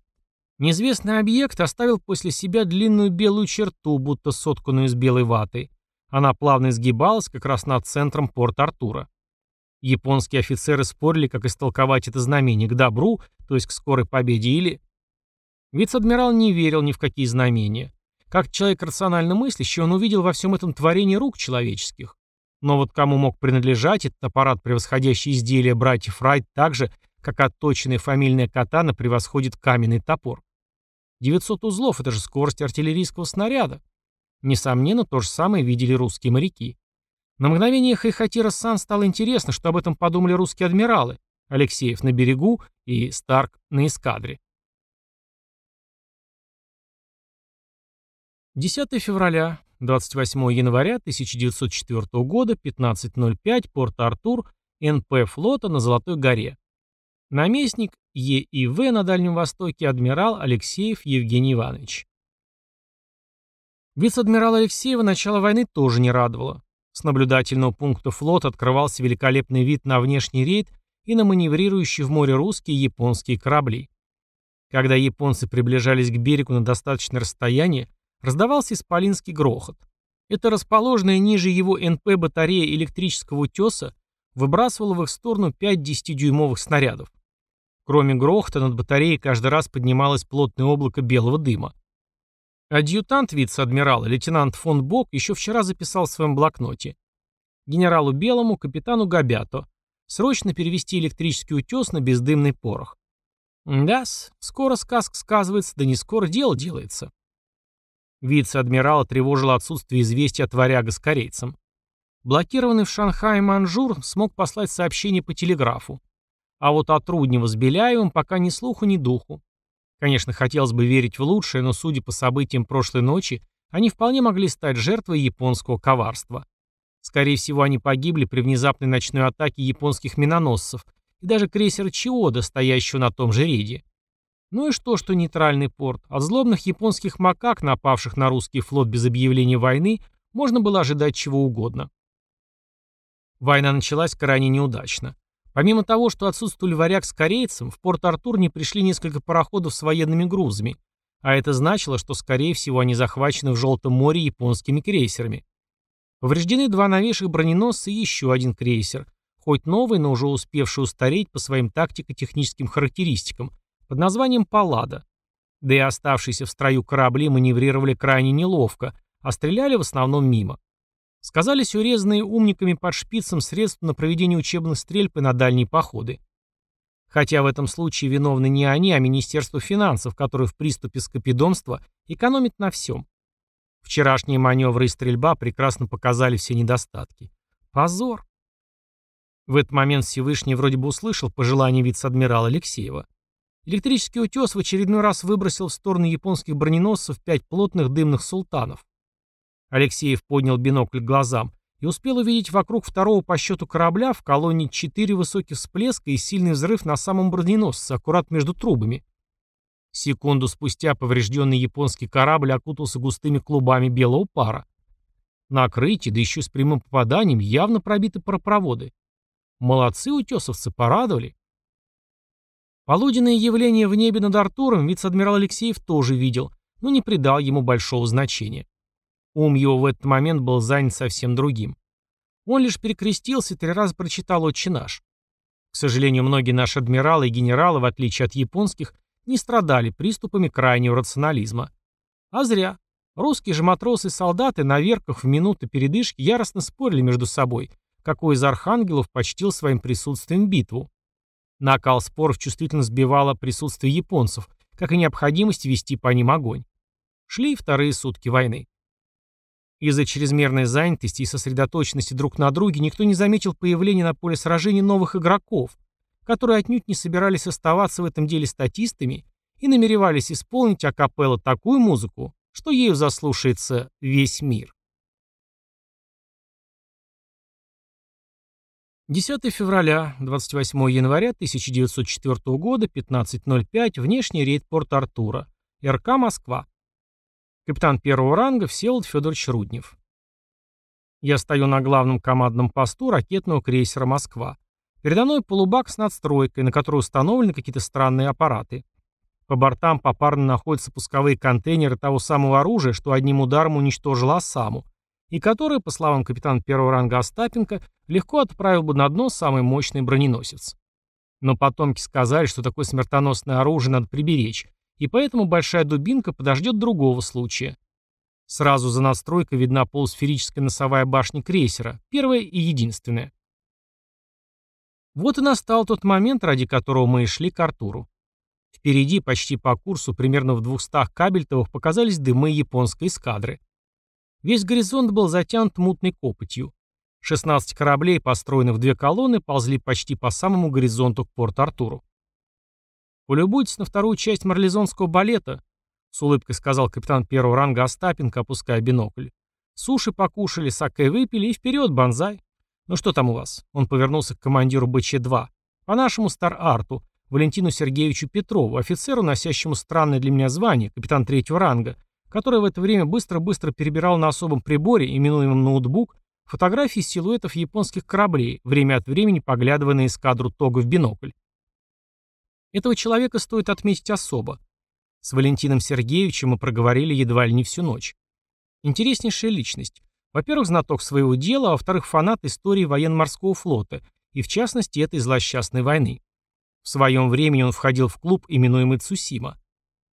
Неизвестный объект оставил после себя длинную белую черту, будто сотканную из белой ваты. Она плавно изгибалась как раз над центром Порт-Артура. Японские офицеры спорили, как истолковать это знамение к добру, то есть к скорой победе или... Вице-адмирал не верил ни в какие знамения. Как человек рационально мыслящий, он увидел во всем этом творение рук человеческих. Но вот кому мог принадлежать этот аппарат, превосходящий изделия братьев Райт так же, как отточенная фамильная катана превосходит каменный топор? 900 узлов — это же скорость артиллерийского снаряда. Несомненно, то же самое видели русские моряки. На мгновение Хайхатира-сан стало интересно, что об этом подумали русские адмиралы, Алексеев на берегу и Старк на эскадре. 10 февраля, 28 января 1904 года, 15.05, Порт-Артур, НП флота на Золотой горе. Наместник ЕИВ на Дальнем Востоке адмирал Алексеев Евгений Иванович. Вице-адмирал Алексеева начало войны тоже не радовало. С наблюдательного пункта флота открывался великолепный вид на внешний рейд и на маневрирующие в море русские и японские корабли. Когда японцы приближались к берегу на достаточное расстояние, раздавался исполинский грохот. Это расположенная ниже его НП батарея электрического утеса выбрасывала в их сторону 5 10-дюймовых снарядов. Кроме грохота, над батареей каждый раз поднималось плотное облако белого дыма. Адъютант вице-адмирала, лейтенант фон Бок, еще вчера записал в своем блокноте. Генералу Белому, капитану Габято. Срочно перевести электрический утес на бездымный порох. да скоро сказка сказывается, да не скоро дело делается. Вице-адмирала тревожило отсутствие известий от варяга с корейцем. Блокированный в Шанхае Манжур смог послать сообщение по телеграфу. А вот от Руднева с Беляевым пока ни слуху, ни духу. Конечно, хотелось бы верить в лучшее, но, судя по событиям прошлой ночи, они вполне могли стать жертвой японского коварства. Скорее всего, они погибли при внезапной ночной атаке японских миноносцев и даже крейсера Чиода, стоящего на том же рейде. Ну и что, что нейтральный порт? От злобных японских макак, напавших на русский флот без объявления войны, можно было ожидать чего угодно. Война началась крайне неудачно. Помимо того, что отсутствовали варяг с корейцем, в Порт-Артур не пришли несколько пароходов с военными грузами, а это значило, что, скорее всего, они захвачены в Желтом море японскими крейсерами. Повреждены два новейших броненосца и еще один крейсер, хоть новый, но уже успевший устареть по своим тактико-техническим характеристикам, под названием «Паллада». Да и оставшиеся в строю корабли маневрировали крайне неловко, а стреляли в основном мимо. Сказались урезанные умниками под шпицем средства на проведение учебных стрельб и на дальние походы. Хотя в этом случае виновны не они, а Министерство финансов, которое в приступе скопидомства экономит на всем. Вчерашние маневры и стрельба прекрасно показали все недостатки. Позор. В этот момент Всевышний вроде бы услышал пожелание вице-адмирала Алексеева. Электрический утес в очередной раз выбросил в сторону японских броненосцев пять плотных дымных султанов. Алексеев поднял бинокль к глазам и успел увидеть вокруг второго по счету корабля в колонне четыре высоких всплеска и сильный взрыв на самом броненосце, аккурат между трубами. Секунду спустя поврежденный японский корабль окутался густыми клубами белого пара. На окрытии, да еще с прямым попаданием, явно пробиты паропроводы. Молодцы утесовцы, порадовали. Полуденное явление в небе над Артуром вице-адмирал Алексеев тоже видел, но не придал ему большого значения. Ум его в этот момент был занят совсем другим. Он лишь перекрестился и три раза прочитал «Отче наш». К сожалению, многие наши адмиралы и генералы, в отличие от японских, не страдали приступами крайнего рационализма. А зря. Русские же матросы и солдаты на верках в минуты передышки яростно спорили между собой, какой из архангелов почтил своим присутствием битву. Накал споров чувствительно сбивало присутствие японцев, как и необходимость вести по ним огонь. Шли вторые сутки войны. Из-за чрезмерной занятости и сосредоточенности друг на друге никто не заметил появления на поле сражений новых игроков, которые отнюдь не собирались оставаться в этом деле статистами и намеревались исполнить акапелло такую музыку, что ею заслушается весь мир. 10 февраля, 28 января 1904 года, 15.05, внешний рейд Порт-Артура, РК Москва. Капитан первого ранга Всеволод Федорович Руднев. Я стою на главном командном посту ракетного крейсера «Москва». Передо мной полубак с надстройкой, на которой установлены какие-то странные аппараты. По бортам попарно находятся пусковые контейнеры того самого оружия, что одним ударом уничтожило Осаму, и которое, по словам капитана первого ранга Остапенко, легко отправил бы на дно самый мощный броненосец. Но потомки сказали, что такое смертоносное оружие надо приберечь, и поэтому большая дубинка подождет другого случая. Сразу за настройкой видна полусферическая носовая башня крейсера, первая и единственная. Вот и настал тот момент, ради которого мы и шли к Артуру. Впереди, почти по курсу, примерно в двухстах кабельтовых, показались дымы японской эскадры. Весь горизонт был затянут мутной копотью. 16 кораблей, построенных в две колонны, ползли почти по самому горизонту к Порт-Артуру. Полюбуйтесь на вторую часть марлезонского балета. с улыбкой сказал капитан первого ранга Остапенко, опуская бинокль. Суши покушали, сакэ выпили и вперед, банзай. Ну что там у вас? Он повернулся к командиру БЧ-2. По нашему Стар-Арту, Валентину Сергеевичу Петрову, офицеру, носящему странное для меня звание, капитан третьего ранга, который в это время быстро-быстро перебирал на особом приборе, именуемом ноутбук, фотографии силуэтов японских кораблей, время от времени поглядывая на эскадру Тога в бинокль. Этого человека стоит отметить особо. С Валентином Сергеевичем мы проговорили едва ли не всю ночь. Интереснейшая личность. Во-первых, знаток своего дела, а во-вторых, фанат истории военно-морского флота, и в частности этой злосчастной войны. В своем времени он входил в клуб, именуемый Цусима.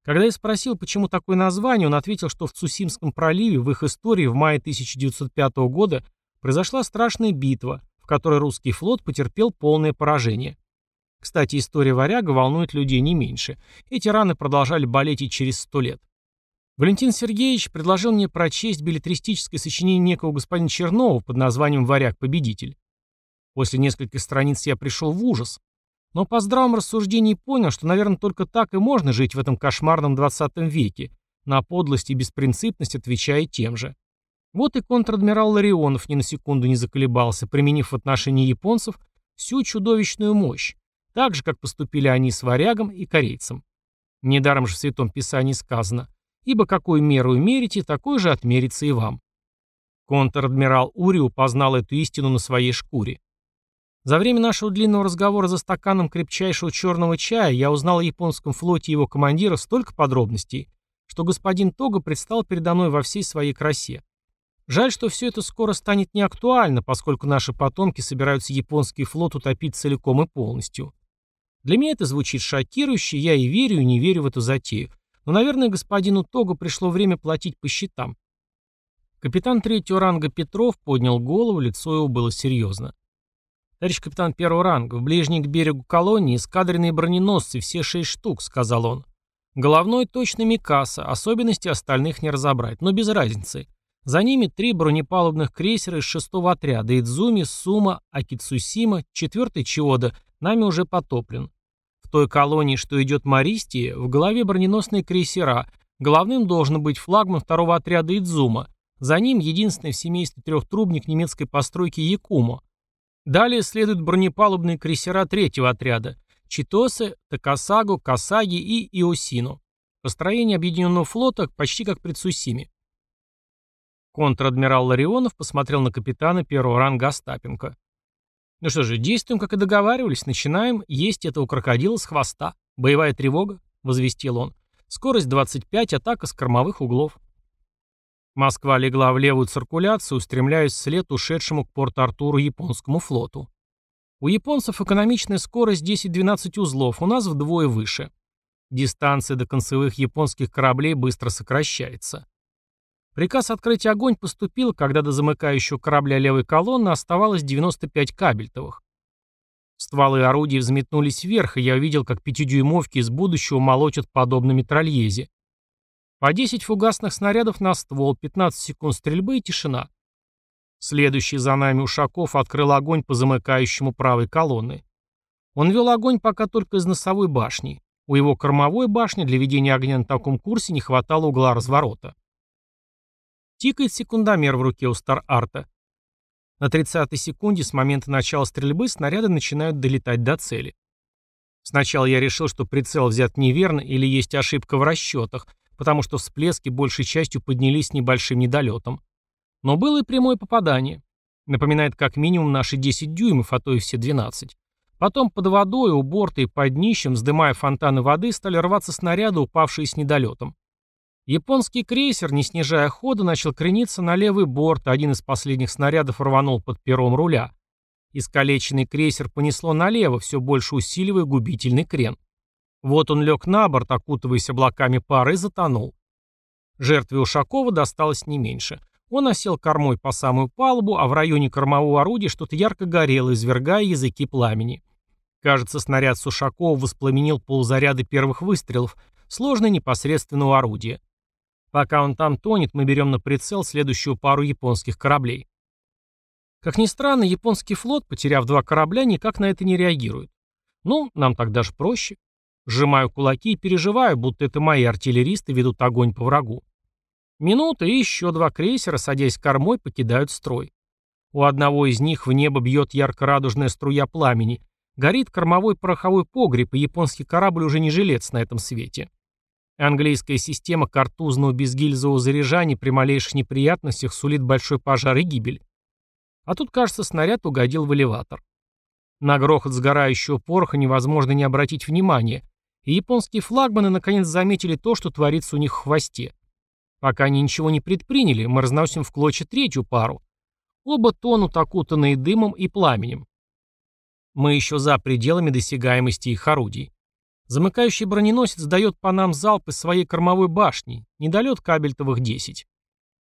Когда я спросил, почему такое название, он ответил, что в Цусимском проливе в их истории в мае 1905 года произошла страшная битва, в которой русский флот потерпел полное поражение. Кстати, история варяга волнует людей не меньше. Эти раны продолжали болеть и через сто лет. Валентин Сергеевич предложил мне прочесть билетристическое сочинение некого господина Чернова под названием «Варяг-победитель». После нескольких страниц я пришел в ужас. Но по здравому рассуждению понял, что, наверное, только так и можно жить в этом кошмарном 20 веке, на подлость и беспринципность отвечая тем же. Вот и контр-адмирал Ларионов ни на секунду не заколебался, применив в отношении японцев всю чудовищную мощь, так же, как поступили они с варягом и корейцем. Недаром же в Святом Писании сказано «Ибо какую меру мерите, такой же отмерится и вам». Контр-адмирал Уриу познал эту истину на своей шкуре. За время нашего длинного разговора за стаканом крепчайшего черного чая я узнал о японском флоте и его командиров столько подробностей, что господин Тога предстал передо мной во всей своей красе. Жаль, что все это скоро станет неактуально, поскольку наши потомки собираются японский флот утопить целиком и полностью. Для меня это звучит шокирующе, я и верю, и не верю в эту затею. Но, наверное, господину Того пришло время платить по счетам. Капитан третьего ранга Петров поднял голову, лицо его было серьезно. «Товарищ капитан первого ранга, в ближней к берегу колонии эскадренные броненосцы, все шесть штук», — сказал он. «Головной точно Микаса, особенности остальных не разобрать, но без разницы. За ними три бронепалубных крейсера из шестого отряда Идзуми, Сума, Акицусима, четвертый Чиода, нами уже потоплен. В той колонии, что идет Мористия, в голове броненосные крейсера. Главным должен быть флагман второго отряда Идзума. За ним единственный в семействе трехтрубник немецкой постройки Якумо. Далее следуют бронепалубные крейсера третьего отряда – Читосе, Такасагу, Касаги и Иосину. Построение объединенного флота почти как при Цусиме. Контр-адмирал Ларионов посмотрел на капитана первого ранга Остапенко. Ну что же, действуем, как и договаривались. Начинаем есть этого крокодила с хвоста. Боевая тревога, возвестил он. Скорость 25, атака с кормовых углов. Москва легла в левую циркуляцию, устремляясь вслед ушедшему к Порт-Артуру японскому флоту. У японцев экономичная скорость 10-12 узлов, у нас вдвое выше. Дистанция до концевых японских кораблей быстро сокращается. Приказ открыть огонь поступил, когда до замыкающего корабля левой колонны оставалось 95 кабельтовых. Стволы орудий взметнулись вверх, и я увидел, как пятидюймовки из будущего молотят подобно метрольезе. По 10 фугасных снарядов на ствол, 15 секунд стрельбы и тишина. Следующий за нами Ушаков открыл огонь по замыкающему правой колонны. Он вел огонь пока только из носовой башни. У его кормовой башни для ведения огня на таком курсе не хватало угла разворота. Тикает секундомер в руке у Стар-Арта. На 30-й секунде с момента начала стрельбы снаряды начинают долетать до цели. Сначала я решил, что прицел взят неверно или есть ошибка в расчетах, потому что всплески большей частью поднялись небольшим недолетом. Но было и прямое попадание. Напоминает как минимум наши 10 дюймов, а то и все 12. Потом под водой, у борта и под днищем, вздымая фонтаны воды, стали рваться снаряды, упавшие с недолетом. Японский крейсер, не снижая хода, начал крениться на левый борт, один из последних снарядов рванул под пером руля. Искалеченный крейсер понесло налево, все больше усиливая губительный крен. Вот он лег на борт, окутываясь облаками пары, и затонул. Жертве Ушакова досталось не меньше. Он осел кормой по самую палубу, а в районе кормового орудия что-то ярко горело, извергая языки пламени. Кажется, снаряд Сушакова воспламенил ползаряда первых выстрелов, сложное непосредственного орудия. Пока он там тонет, мы берем на прицел следующую пару японских кораблей. Как ни странно, японский флот, потеряв два корабля, никак на это не реагирует. Ну, нам так даже проще. Сжимаю кулаки и переживаю, будто это мои артиллеристы ведут огонь по врагу. Минута, и еще два крейсера, садясь кормой, покидают строй. У одного из них в небо бьет ярко-радужная струя пламени. Горит кормовой пороховой погреб, и японский корабль уже не жилец на этом свете. Английская система картузного безгильзового заряжания при малейших неприятностях сулит большой пожар и гибель. А тут, кажется, снаряд угодил в элеватор. На грохот сгорающего пороха невозможно не обратить внимания, и японские флагманы наконец заметили то, что творится у них в хвосте. Пока они ничего не предприняли, мы разносим в клочья третью пару. Оба тонут, окутанные дымом и пламенем. Мы еще за пределами досягаемости их орудий. Замыкающий броненосец дает по нам залп из своей кормовой башни, недолет кабельтовых 10.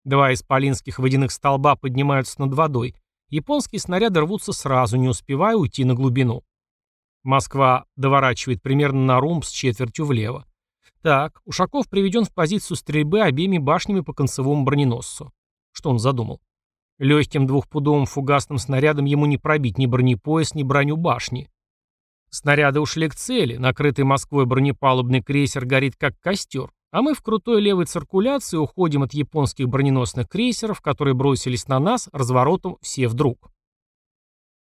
Два исполинских водяных столба поднимаются над водой. Японские снаряды рвутся сразу, не успевая уйти на глубину. Москва доворачивает примерно на румб с четвертью влево. Так, Ушаков приведен в позицию стрельбы обеими башнями по концевому броненосцу. Что он задумал? Легким двухпудовым фугасным снарядом ему не пробить ни бронепояс, ни броню башни. Снаряды ушли к цели, накрытый Москвой бронепалубный крейсер горит как костер, а мы в крутой левой циркуляции уходим от японских броненосных крейсеров, которые бросились на нас разворотом все вдруг.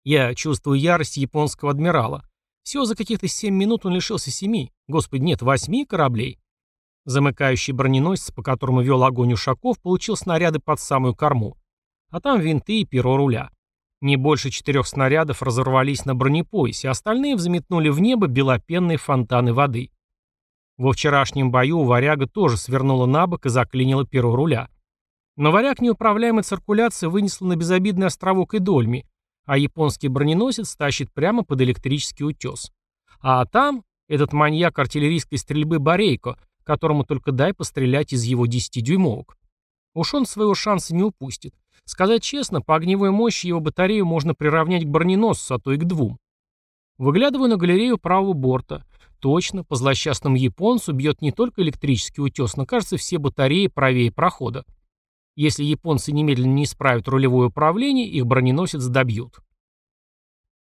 Я чувствую ярость японского адмирала. Всего за каких-то семь минут он лишился семи, господи, нет, восьми кораблей. Замыкающий броненосец, по которому вел огонь Ушаков, получил снаряды под самую корму. А там винты и перо руля. Не больше четырех снарядов разорвались на бронепоясе, остальные взметнули в небо белопенные фонтаны воды. Во вчерашнем бою варяга тоже свернула на бок и заклинила перо руля. Но варяг неуправляемой циркуляции вынесла на безобидный островок Идольми, а японский броненосец тащит прямо под электрический утес. А там этот маньяк артиллерийской стрельбы Борейко, которому только дай пострелять из его 10-дюймовок. Уж он своего шанса не упустит. Сказать честно, по огневой мощи его батарею можно приравнять к броненосцу, а то и к двум. Выглядываю на галерею правого борта. Точно, по злосчастному японцу бьет не только электрический утес, но, кажется, все батареи правее прохода. Если японцы немедленно не исправят рулевое управление, их броненосец добьют.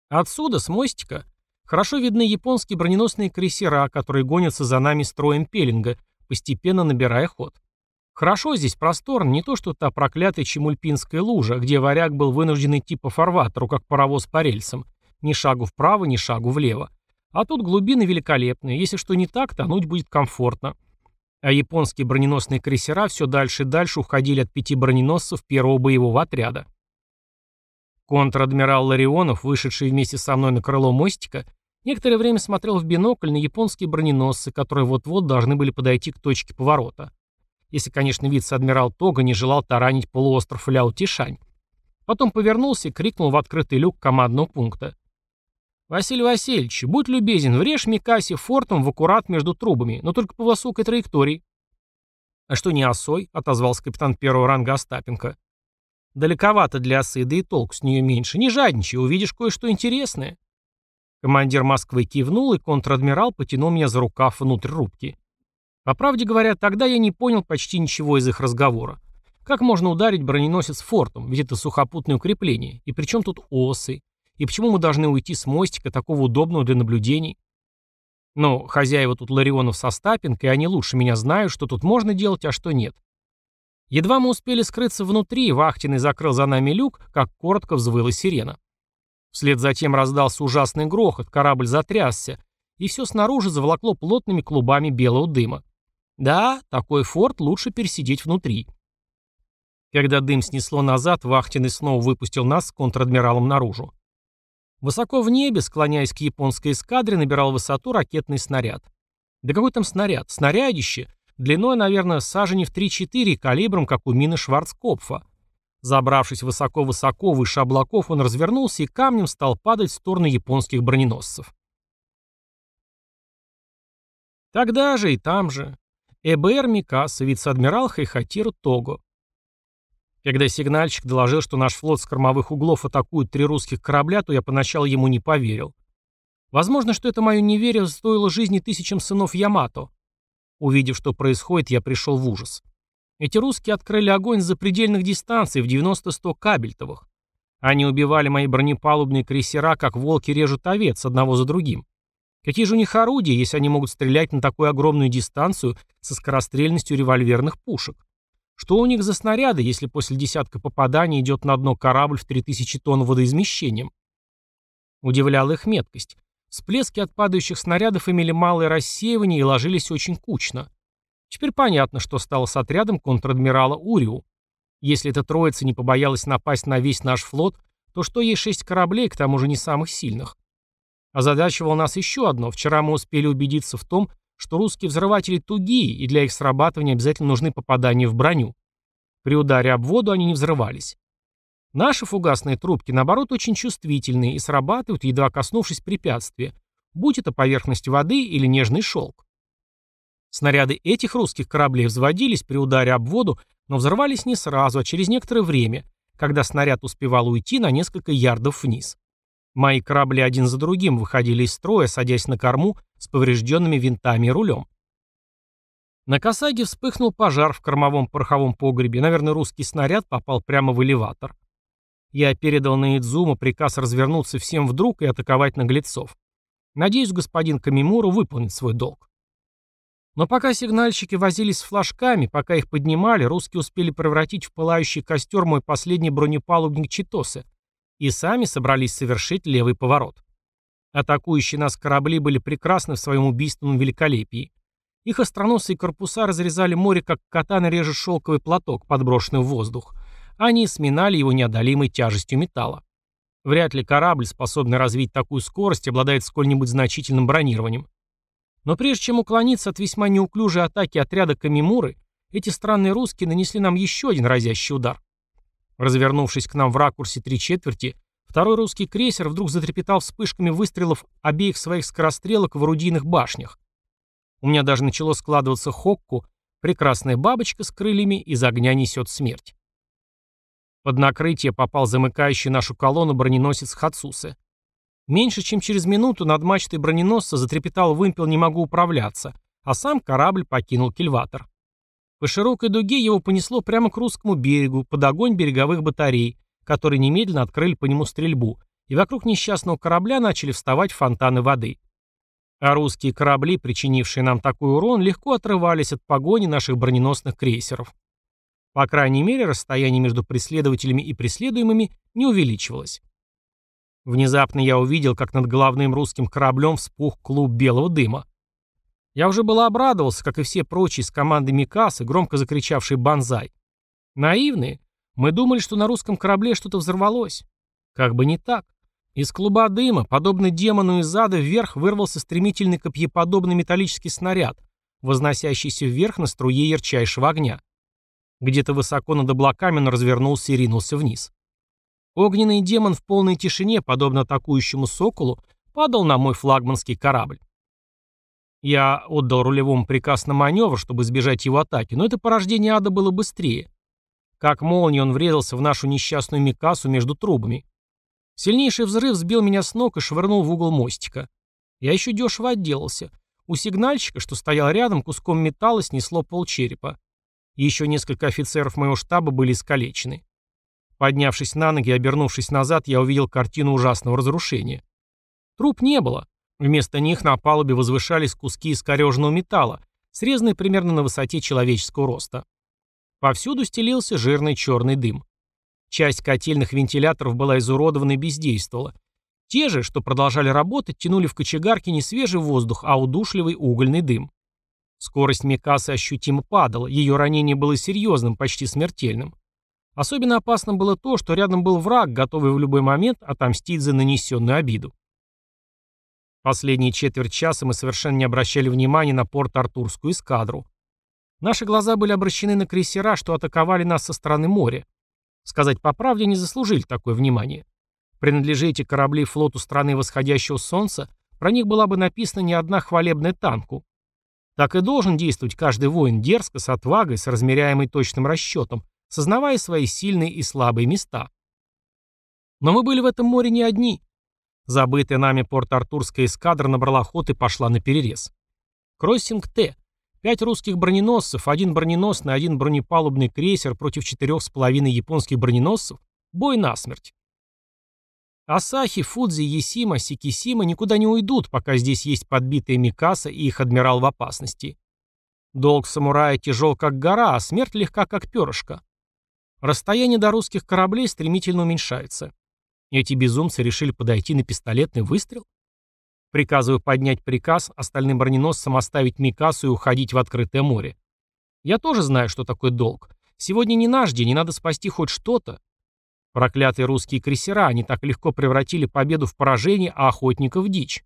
Отсюда, с мостика, хорошо видны японские броненосные крейсера, которые гонятся за нами строем пелинга, постепенно набирая ход. Хорошо здесь просторно, не то что та проклятая Чемульпинская лужа, где варяг был вынужден идти по фарватеру, как паровоз по рельсам. Ни шагу вправо, ни шагу влево. А тут глубины великолепные, если что не так, тонуть будет комфортно. А японские броненосные крейсера все дальше и дальше уходили от пяти броненосцев первого боевого отряда. Контр-адмирал Ларионов, вышедший вместе со мной на крыло мостика, некоторое время смотрел в бинокль на японские броненосцы, которые вот-вот должны были подойти к точке поворота. Если, конечно, вице-адмирал Тога не желал таранить полуостров Ляо-Тишань. Потом повернулся и крикнул в открытый люк командного пункта. «Василий Васильевич, будь любезен, врежь Микаси фортом в аккурат между трубами, но только по высокой траектории». «А что не осой?» — отозвался капитан первого ранга Остапенко. «Далековато для осы, да и толк с нее меньше. Не жадничай, увидишь кое-что интересное». Командир Москвы кивнул, и контр-адмирал потянул меня за рукав внутрь рубки. По правде говоря, тогда я не понял почти ничего из их разговора. Как можно ударить броненосец фортом, ведь это сухопутное укрепление, и при чем тут осы? И почему мы должны уйти с мостика, такого удобного для наблюдений? Но хозяева тут Ларионов со Стапенко, и они лучше меня знают, что тут можно делать, а что нет. Едва мы успели скрыться внутри, вахтенный закрыл за нами люк, как коротко взвыла сирена. Вслед за тем раздался ужасный грохот, корабль затрясся, и все снаружи заволокло плотными клубами белого дыма. Да, такой форт лучше пересидеть внутри. Когда дым снесло назад, Вахтенный снова выпустил нас с контр-адмиралом наружу. Высоко в небе, склоняясь к японской эскадре, набирал высоту ракетный снаряд. Да какой там снаряд? Снарядище. Длиной, наверное, сажени в 3-4, калибром, как у мины Шварцкопфа. Забравшись высоко-высоко выше облаков, он развернулся и камнем стал падать в сторону японских броненосцев. Тогда же и там же. ЭБР Микаса, вице-адмирал Хайхатиру Того. Когда сигнальщик доложил, что наш флот с кормовых углов атакует три русских корабля, то я поначалу ему не поверил. Возможно, что это мое неверие стоило жизни тысячам сынов Ямато. Увидев, что происходит, я пришел в ужас. Эти русские открыли огонь с запредельных дистанций в 90-100 кабельтовых. Они убивали мои бронепалубные крейсера, как волки режут овец, одного за другим. Какие же у них орудия, если они могут стрелять на такую огромную дистанцию со скорострельностью револьверных пушек? Что у них за снаряды, если после десятка попаданий идет на дно корабль в 3000 тонн водоизмещением? Удивляла их меткость. Всплески от падающих снарядов имели малое рассеивание и ложились очень кучно. Теперь понятно, что стало с отрядом контр-адмирала Уриу. Если эта троица не побоялась напасть на весь наш флот, то что есть шесть кораблей, к тому же не самых сильных? Озадачивало нас еще одно. Вчера мы успели убедиться в том, что русские взрыватели тугие, и для их срабатывания обязательно нужны попадания в броню. При ударе об воду они не взрывались. Наши фугасные трубки, наоборот, очень чувствительные и срабатывают, едва коснувшись препятствия, будь это поверхность воды или нежный шелк. Снаряды этих русских кораблей взводились при ударе об воду, но взрывались не сразу, а через некоторое время, когда снаряд успевал уйти на несколько ярдов вниз. Мои корабли один за другим выходили из строя, садясь на корму с поврежденными винтами и рулем. На Касаге вспыхнул пожар в кормовом пороховом погребе. Наверное, русский снаряд попал прямо в элеватор. Я передал на Идзуму приказ развернуться всем вдруг и атаковать наглецов. Надеюсь, господин Камимуру выполнит свой долг. Но пока сигнальщики возились с флажками, пока их поднимали, русские успели превратить в пылающий костер мой последний бронепалубник Читосы — и сами собрались совершить левый поворот. Атакующие нас корабли были прекрасны в своем убийственном великолепии. Их остроносые корпуса разрезали море, как катана режет шелковый платок, подброшенный в воздух. Они сминали его неодолимой тяжестью металла. Вряд ли корабль, способный развить такую скорость, обладает сколь-нибудь значительным бронированием. Но прежде чем уклониться от весьма неуклюжей атаки отряда Камимуры, эти странные русские нанесли нам еще один разящий удар. Развернувшись к нам в ракурсе три четверти, второй русский крейсер вдруг затрепетал вспышками выстрелов обеих своих скорострелок в орудийных башнях. У меня даже начало складываться хокку, прекрасная бабочка с крыльями из огня несет смерть. Под накрытие попал замыкающий нашу колонну броненосец Хацусе. Меньше чем через минуту над мачтой броненосца затрепетал вымпел «Не могу управляться», а сам корабль покинул кильватор. По широкой дуге его понесло прямо к русскому берегу, под огонь береговых батарей, которые немедленно открыли по нему стрельбу, и вокруг несчастного корабля начали вставать фонтаны воды. А русские корабли, причинившие нам такой урон, легко отрывались от погони наших броненосных крейсеров. По крайней мере, расстояние между преследователями и преследуемыми не увеличивалось. Внезапно я увидел, как над главным русским кораблем вспух клуб белого дыма. Я уже было обрадовался, как и все прочие с команды Микасы, громко закричавшие «Бонзай». Наивные. Мы думали, что на русском корабле что-то взорвалось. Как бы не так. Из клуба дыма, подобно демону из ада, вверх вырвался стремительный копьеподобный металлический снаряд, возносящийся вверх на струе ярчайшего огня. Где-то высоко над облаками он развернулся и ринулся вниз. Огненный демон в полной тишине, подобно атакующему соколу, падал на мой флагманский корабль. Я отдал рулевому приказ на маневр, чтобы избежать его атаки, но это порождение ада было быстрее. Как молния он врезался в нашу несчастную Микасу между трубами. Сильнейший взрыв сбил меня с ног и швырнул в угол мостика. Я еще дешево отделался. У сигнальщика, что стоял рядом, куском металла снесло полчерепа. Еще несколько офицеров моего штаба были искалечены. Поднявшись на ноги и обернувшись назад, я увидел картину ужасного разрушения. Труп не было. Вместо них на палубе возвышались куски искореженного металла, срезанные примерно на высоте человеческого роста. Повсюду стелился жирный черный дым. Часть котельных вентиляторов была изуродована и бездействовала. Те же, что продолжали работать, тянули в кочегарке не свежий воздух, а удушливый угольный дым. Скорость Микасы ощутимо падала, ее ранение было серьезным, почти смертельным. Особенно опасным было то, что рядом был враг, готовый в любой момент отомстить за нанесенную обиду. Последние четверть часа мы совершенно не обращали внимания на порт-артурскую эскадру. Наши глаза были обращены на крейсера, что атаковали нас со стороны моря. Сказать по правде, не заслужили такое внимание. Принадлежи эти корабли флоту страны восходящего солнца, про них была бы написана не одна хвалебная танку. Так и должен действовать каждый воин дерзко, с отвагой, с размеряемой точным расчетом, сознавая свои сильные и слабые места. Но мы были в этом море не одни. Забытая нами Порт-Артурская эскадра набрала ход и пошла на перерез. Кроссинг Т. Пять русских броненосцев, один броненосный, один бронепалубный крейсер против четырех с половиной японских броненосцев. Бой насмерть. Асахи, Фудзи, Есима, Сикисима никуда не уйдут, пока здесь есть подбитые Микаса и их адмирал в опасности. Долг самурая тяжел как гора, а смерть легка как перышко. Расстояние до русских кораблей стремительно уменьшается. Эти безумцы решили подойти на пистолетный выстрел? Приказываю поднять приказ остальным броненосцам оставить Микасу и уходить в открытое море. Я тоже знаю, что такое долг. Сегодня не наш день, и надо спасти хоть что-то. Проклятые русские крейсера, они так легко превратили победу в поражение, а охотников в дичь.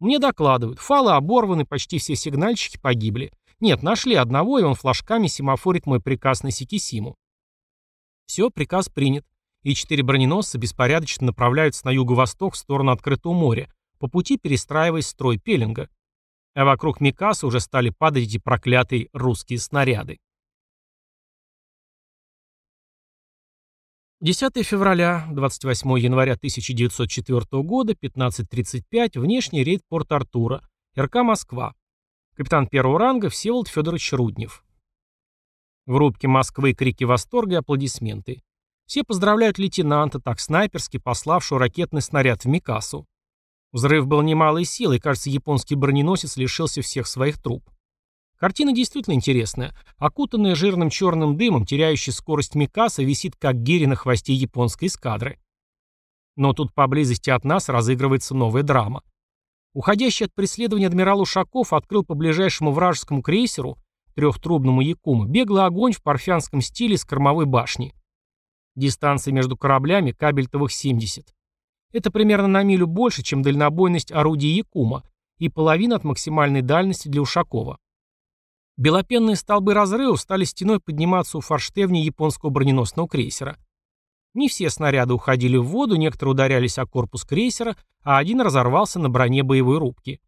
Мне докладывают, фалы оборваны, почти все сигнальщики погибли. Нет, нашли одного, и он флажками семафорит мой приказ на Сикисиму. Все, приказ принят, и четыре броненосца беспорядочно направляются на юго-восток в сторону открытого моря, по пути перестраиваясь в строй пеленга. А вокруг Микаса уже стали падать эти проклятые русские снаряды. 10 февраля, 28 января 1904 года, 15.35, внешний рейд Порт-Артура, РК «Москва». Капитан первого ранга Всеволод Федорович Руднев. В рубке Москвы крики восторга и аплодисменты. Все поздравляют лейтенанта, так снайперски пославшего ракетный снаряд в Микасу. Взрыв был немалой силы, и, кажется, японский броненосец лишился всех своих труб. Картина действительно интересная. Окутанная жирным черным дымом, теряющая скорость Микаса, висит как гири на хвосте японской эскадры. Но тут поблизости от нас разыгрывается новая драма. Уходящий от преследования адмирал Ушаков открыл по ближайшему вражескому крейсеру трехтрубному Якума, беглый огонь в парфянском стиле с кормовой башни. Дистанция между кораблями кабельтовых 70. Это примерно на милю больше, чем дальнобойность орудия Якума, и половина от максимальной дальности для Ушакова. Белопенные столбы разрывов стали стеной подниматься у форштевня японского броненосного крейсера. Не все снаряды уходили в воду, некоторые ударялись о корпус крейсера, а один разорвался на броне боевой рубки.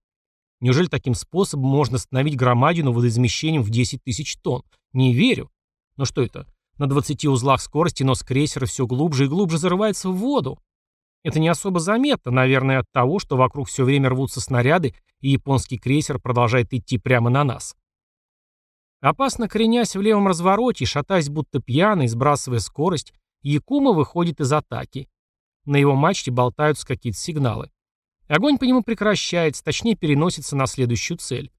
Неужели таким способом можно остановить громадину водоизмещением в 10 тысяч тонн? Не верю. Но что это? На 20 узлах скорости нос крейсера все глубже и глубже зарывается в воду. Это не особо заметно, наверное, от того, что вокруг все время рвутся снаряды, и японский крейсер продолжает идти прямо на нас. Опасно кренясь в левом развороте, шатаясь будто пьяный, сбрасывая скорость, Якума выходит из атаки. На его мачте болтаются какие-то сигналы. Огонь по нему прекращается, точнее переносится на следующую цель.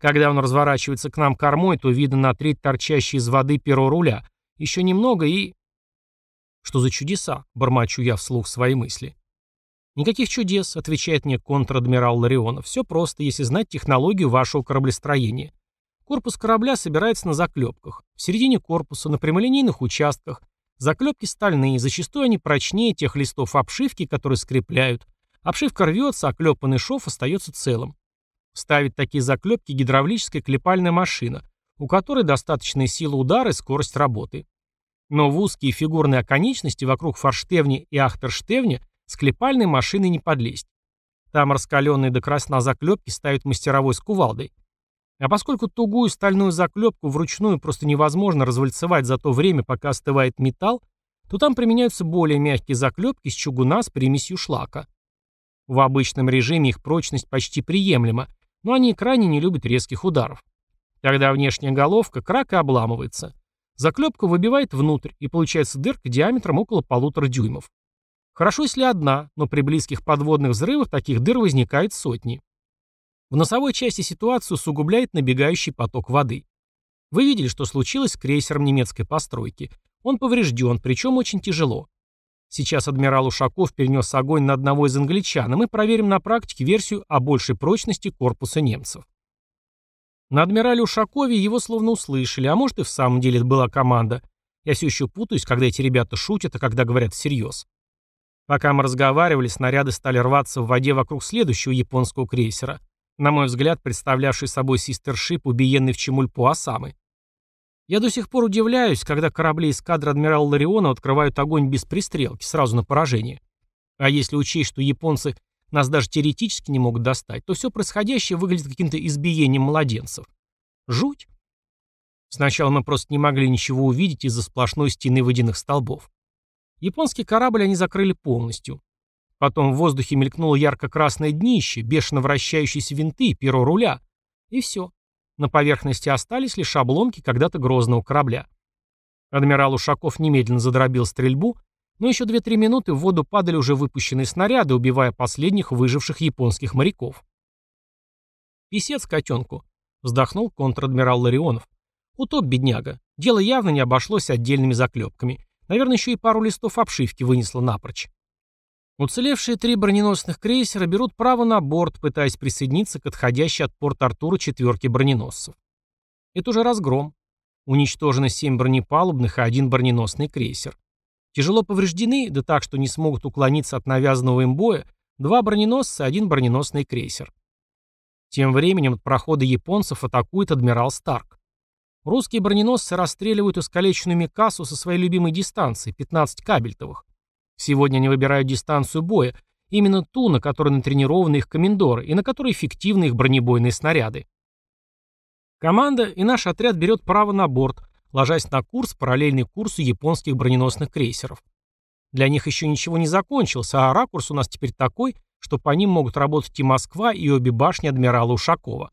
Когда он разворачивается к нам кормой, то видно на треть торчащий из воды перо руля. Еще немного и... Что за чудеса? Бормочу я вслух свои мысли. Никаких чудес, отвечает мне контр-адмирал Ларионов. Все просто, если знать технологию вашего кораблестроения. Корпус корабля собирается на заклепках. В середине корпуса, на прямолинейных участках. Заклепки стальные, зачастую они прочнее тех листов обшивки, которые скрепляют. Обшивка рвется, а клепанный шов остается целым. Ставит такие заклепки гидравлическая клепальная машина, у которой достаточная сила удара и скорость работы. Но в узкие фигурные оконечности вокруг форштевня и ахтерштевня с клепальной машиной не подлезть. Там раскаленные до красна заклепки ставят мастеровой с кувалдой. А поскольку тугую стальную заклепку вручную просто невозможно развальцевать за то время, пока остывает металл, то там применяются более мягкие заклепки с чугуна с примесью шлака. В обычном режиме их прочность почти приемлема, но они крайне не любят резких ударов. Тогда внешняя головка крака обламывается. Заклепка выбивает внутрь, и получается дырка диаметром около полутора дюймов. Хорошо, если одна, но при близких подводных взрывах таких дыр возникает сотни. В носовой части ситуацию усугубляет набегающий поток воды. Вы видели, что случилось с крейсером немецкой постройки. Он поврежден, причем очень тяжело. Сейчас адмирал Ушаков перенес огонь на одного из англичан, и мы проверим на практике версию о большей прочности корпуса немцев. На адмирале Ушакове его словно услышали, а может и в самом деле это была команда. Я все еще путаюсь, когда эти ребята шутят, а когда говорят всерьез. Пока мы разговаривали, снаряды стали рваться в воде вокруг следующего японского крейсера, на мой взгляд, представлявший собой систершип, убиенный в Чемульпу Осамы. Я до сих пор удивляюсь, когда корабли эскадры адмирала Лариона открывают огонь без пристрелки, сразу на поражение. А если учесть, что японцы нас даже теоретически не могут достать, то все происходящее выглядит каким-то избиением младенцев. Жуть. Сначала мы просто не могли ничего увидеть из-за сплошной стены водяных столбов. Японский корабль они закрыли полностью. Потом в воздухе мелькнуло ярко-красное днище, бешено вращающиеся винты, перо руля. И все. На поверхности остались лишь обломки когда-то грозного корабля. Адмирал Ушаков немедленно задробил стрельбу, Но еще 2-3 минуты в воду падали уже выпущенные снаряды, убивая последних выживших японских моряков. «Песец котенку», — вздохнул контр-адмирал Ларионов. «Утоп, бедняга. Дело явно не обошлось отдельными заклепками. Наверное, еще и пару листов обшивки вынесло напрочь». Уцелевшие три броненосных крейсера берут право на борт, пытаясь присоединиться к отходящей от порт Артура четверке броненосцев. Это уже разгром. Уничтожено семь бронепалубных и один броненосный крейсер. Тяжело повреждены, да так, что не смогут уклониться от навязанного им боя, два броненосца и один броненосный крейсер. Тем временем от прохода японцев атакует адмирал Старк. Русские броненосцы расстреливают искалеченную Микасу со своей любимой дистанции, 15 кабельтовых. Сегодня они выбирают дистанцию боя, именно ту, на которой натренированы их комендоры и на которой эффективны их бронебойные снаряды. Команда и наш отряд берет право на борт, ложась на курс, параллельный курсу японских броненосных крейсеров. Для них еще ничего не закончился, а ракурс у нас теперь такой, что по ним могут работать и Москва, и обе башни адмирала Ушакова.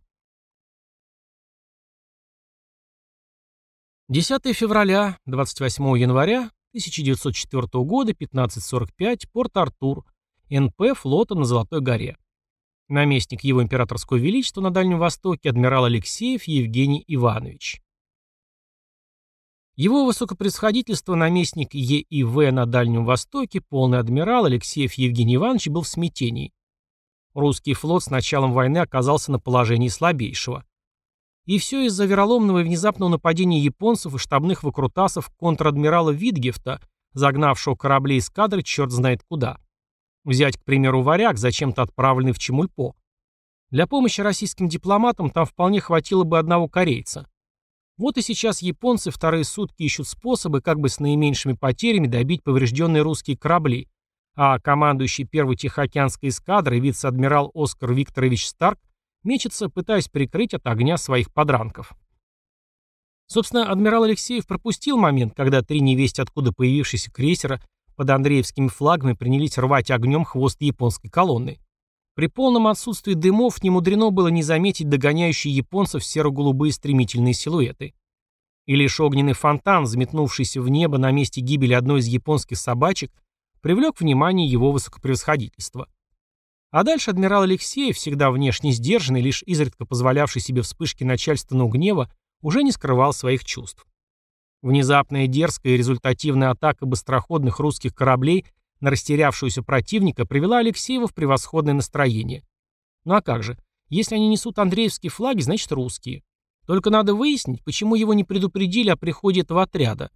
10 февраля, 28 января 1904 года, 15.45, Порт-Артур, НП флота на Золотой горе. Наместник его императорского величества на Дальнем Востоке адмирал Алексеев Евгений Иванович. Его высокопредсходительство наместник ЕИВ на Дальнем Востоке, полный адмирал Алексеев Евгений Иванович был в смятении. Русский флот с началом войны оказался на положении слабейшего. И все из-за вероломного и внезапного нападения японцев и штабных выкрутасов контр-адмирала Витгефта, загнавшего корабли эскадры черт знает куда. Взять, к примеру, варяг, зачем-то отправленный в Чемульпо. Для помощи российским дипломатам там вполне хватило бы одного корейца. Вот и сейчас японцы вторые сутки ищут способы, как бы с наименьшими потерями добить поврежденные русские корабли, а командующий первой Тихоокеанской эскадрой вице-адмирал Оскар Викторович Старк Мечется, пытаясь прикрыть от огня своих подранков. Собственно, адмирал Алексеев пропустил момент, когда три невесть откуда появившиеся крейсера под Андреевскими флагами принялись рвать огнем хвост японской колонны. При полном отсутствии дымов не мудрено было не заметить догоняющие японцев серо-голубые стремительные силуэты. И лишь огненный фонтан, взметнувшийся в небо на месте гибели одной из японских собачек, привлек внимание его высокопревосходительства. А дальше адмирал Алексеев, всегда внешне сдержанный, лишь изредка позволявший себе вспышки начальственного гнева, уже не скрывал своих чувств. Внезапная дерзкая и результативная атака быстроходных русских кораблей на растерявшуюся противника привела Алексеева в превосходное настроение. Ну а как же, если они несут Андреевские флаги, значит русские. Только надо выяснить, почему его не предупредили о приходе этого отряда.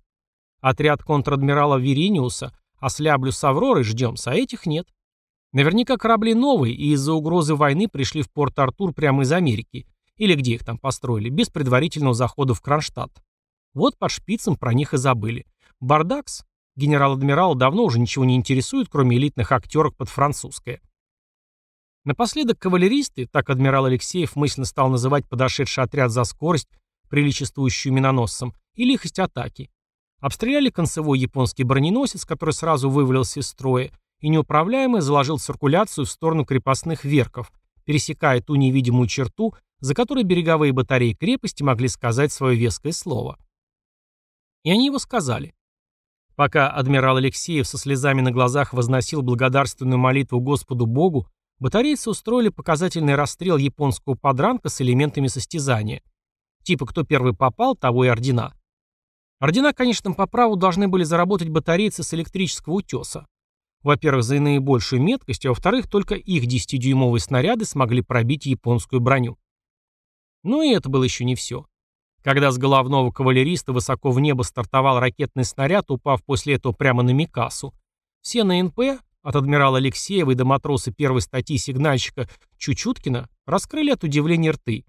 Отряд контр-адмирала Вериниуса, а сляблю с Авророй ждем, а этих нет. Наверняка корабли новые и из-за угрозы войны пришли в Порт-Артур прямо из Америки. Или где их там построили, без предварительного захода в Кронштадт. Вот под шпицем про них и забыли. Бардакс. Генерал-адмирал давно уже ничего не интересует, кроме элитных актерок под французское. Напоследок кавалеристы, так адмирал Алексеев мысленно стал называть подошедший отряд за скорость, приличествующую миноносцам, и лихость атаки. Обстреляли концевой японский броненосец, который сразу вывалился из строя, и неуправляемый заложил циркуляцию в сторону крепостных верков, пересекая ту невидимую черту, за которой береговые батареи крепости могли сказать свое веское слово. И они его сказали. Пока адмирал Алексеев со слезами на глазах возносил благодарственную молитву Господу Богу, батарейцы устроили показательный расстрел японского подранка с элементами состязания. Типа кто первый попал, того и ордена. Ордена, конечно, по праву должны были заработать батарейцы с электрического утеса. Во-первых, за наибольшую меткость, а во-вторых, только их 10-дюймовые снаряды смогли пробить японскую броню. Но и это было еще не все. Когда с головного кавалериста высоко в небо стартовал ракетный снаряд, упав после этого прямо на Микасу, все на НП, от адмирала Алексеева и до матроса первой статьи сигнальщика Чучуткина, раскрыли от удивления рты.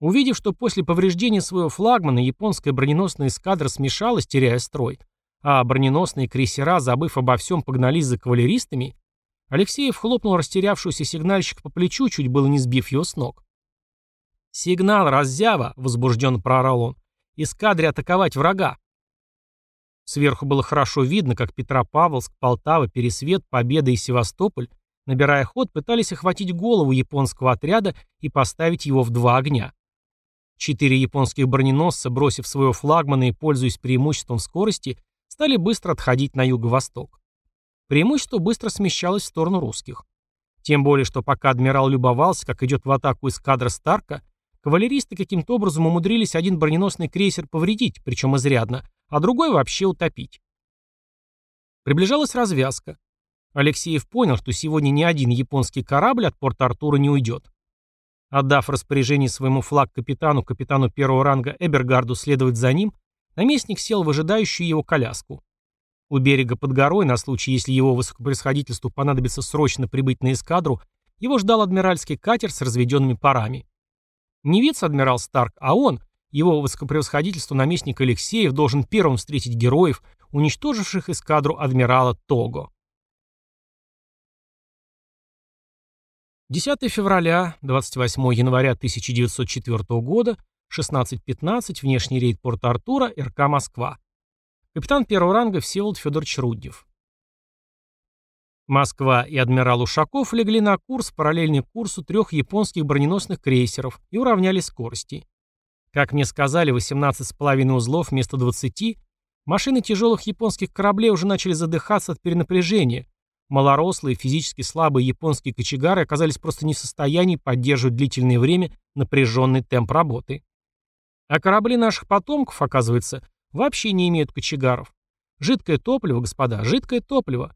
Увидев, что после повреждения своего флагмана японская броненосная эскадра смешалась, теряя строй, а броненосные крейсера, забыв обо всем, погнались за кавалеристами, Алексеев хлопнул растерявшуюся сигнальщик по плечу, чуть было не сбив его с ног. «Сигнал, раззява!» — возбужденно проорал он. «Эскадре атаковать врага!» Сверху было хорошо видно, как Петропавловск, Полтава, Пересвет, Победа и Севастополь, набирая ход, пытались охватить голову японского отряда и поставить его в два огня. Четыре японских броненосца, бросив своего флагмана и пользуясь преимуществом скорости, стали быстро отходить на юго-восток. Преимущество быстро смещалось в сторону русских. Тем более, что пока адмирал любовался, как идет в атаку эскадра Старка, кавалеристы каким-то образом умудрились один броненосный крейсер повредить, причем изрядно, а другой вообще утопить. Приближалась развязка. Алексеев понял, что сегодня ни один японский корабль от порта Артура не уйдет. Отдав распоряжение своему флаг-капитану, капитану первого ранга Эбергарду следовать за ним, наместник сел в ожидающую его коляску. У берега под горой, на случай, если его высокопроисходительству понадобится срочно прибыть на эскадру, его ждал адмиральский катер с разведенными парами. Не вице-адмирал Старк, а он, его высокопревосходительство наместник Алексеев, должен первым встретить героев, уничтоживших эскадру адмирала Того. 10 февраля, 28 января 1904 года, 16.15, внешний рейд порта Артура, РК Москва. Капитан первого ранга Всеволод Федорович Руднев. Москва и адмирал Ушаков легли на курс, параллельный курсу трех японских броненосных крейсеров и уравняли скорости. Как мне сказали, 18,5 узлов вместо 20, машины тяжелых японских кораблей уже начали задыхаться от перенапряжения. Малорослые, физически слабые японские кочегары оказались просто не в состоянии поддерживать длительное время напряженный темп работы. А корабли наших потомков, оказывается, вообще не имеют кочегаров. Жидкое топливо, господа, жидкое топливо.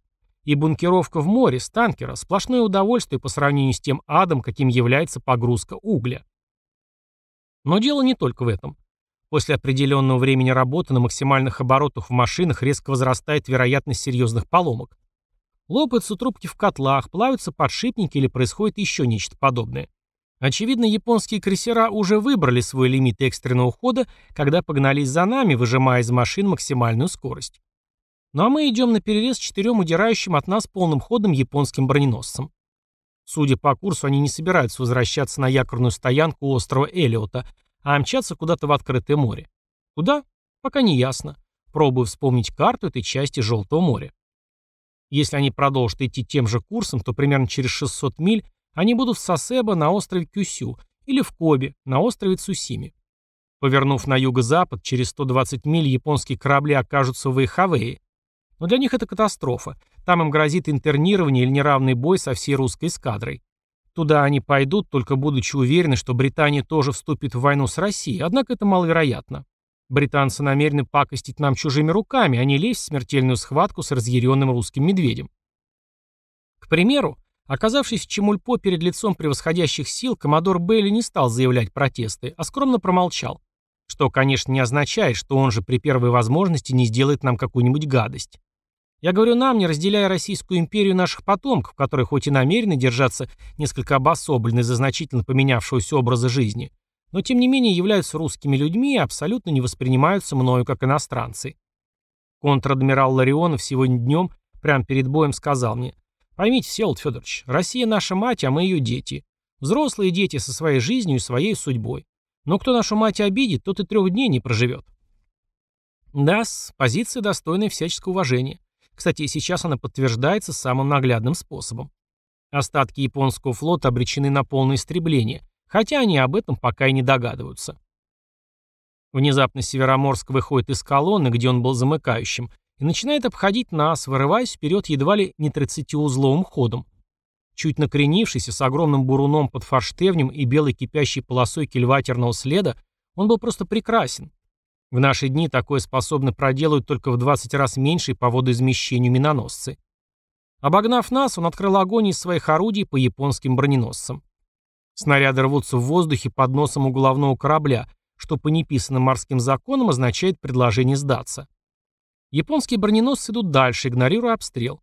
И бункеровка в море с танкера – сплошное удовольствие по сравнению с тем адом, каким является погрузка угля. Но дело не только в этом. После определенного времени работы на максимальных оборотах в машинах резко возрастает вероятность серьезных поломок. Лопаются трубки в котлах, плавятся подшипники или происходит еще нечто подобное. Очевидно, японские крейсера уже выбрали свой лимит экстренного хода, когда погнались за нами, выжимая из машин максимальную скорость. Ну а мы идем на перерез четырем удирающим от нас полным ходом японским броненосцам. Судя по курсу, они не собираются возвращаться на якорную стоянку острова Элиота, а мчаться куда-то в открытое море. Куда? Пока не ясно. Пробую вспомнить карту этой части Желтого моря. Если они продолжат идти тем же курсом, то примерно через 600 миль они будут в Сосебо на острове Кюсю или в Кобе на острове Цусими. Повернув на юго-запад, через 120 миль японские корабли окажутся в Эйхавее. Но для них это катастрофа. Там им грозит интернирование или неравный бой со всей русской эскадрой. Туда они пойдут, только будучи уверены, что Британия тоже вступит в войну с Россией, однако это маловероятно. Британцы намерены пакостить нам чужими руками, а не лезть в смертельную схватку с разъяренным русским медведем. К примеру, оказавшись в Чемульпо перед лицом превосходящих сил, коммодор Бейли не стал заявлять протесты, а скромно промолчал. Что, конечно, не означает, что он же при первой возможности не сделает нам какую-нибудь гадость. Я говорю нам, не разделяя Российскую империю наших потомков, которые хоть и намерены держаться несколько обособленно из-за значительно поменявшегося образа жизни, но тем не менее являются русскими людьми и абсолютно не воспринимаются мною как иностранцы. Контр-адмирал Ларионов сегодня днем, прямо перед боем, сказал мне, «Поймите, Всеволод Федорович, Россия наша мать, а мы ее дети. Взрослые дети со своей жизнью и своей судьбой. Но кто нашу мать обидит, тот и трех дней не проживет». Да, с позиции достойной всяческого уважения. Кстати, сейчас она подтверждается самым наглядным способом. Остатки японского флота обречены на полное истребление, хотя они об этом пока и не догадываются. Внезапно Североморск выходит из колонны, где он был замыкающим, и начинает обходить нас, вырываясь вперед едва ли не 30-узловым ходом. Чуть накренившийся, с огромным буруном под форштевнем и белой кипящей полосой кильватерного следа, он был просто прекрасен. В наши дни такое способны проделывать только в 20 раз меньше по водоизмещению миноносцы. Обогнав нас, он открыл огонь из своих орудий по японским броненосцам. Снаряды рвутся в воздухе под носом у головного корабля, что по неписанным морским законам означает предложение сдаться. Японские броненосцы идут дальше, игнорируя обстрел.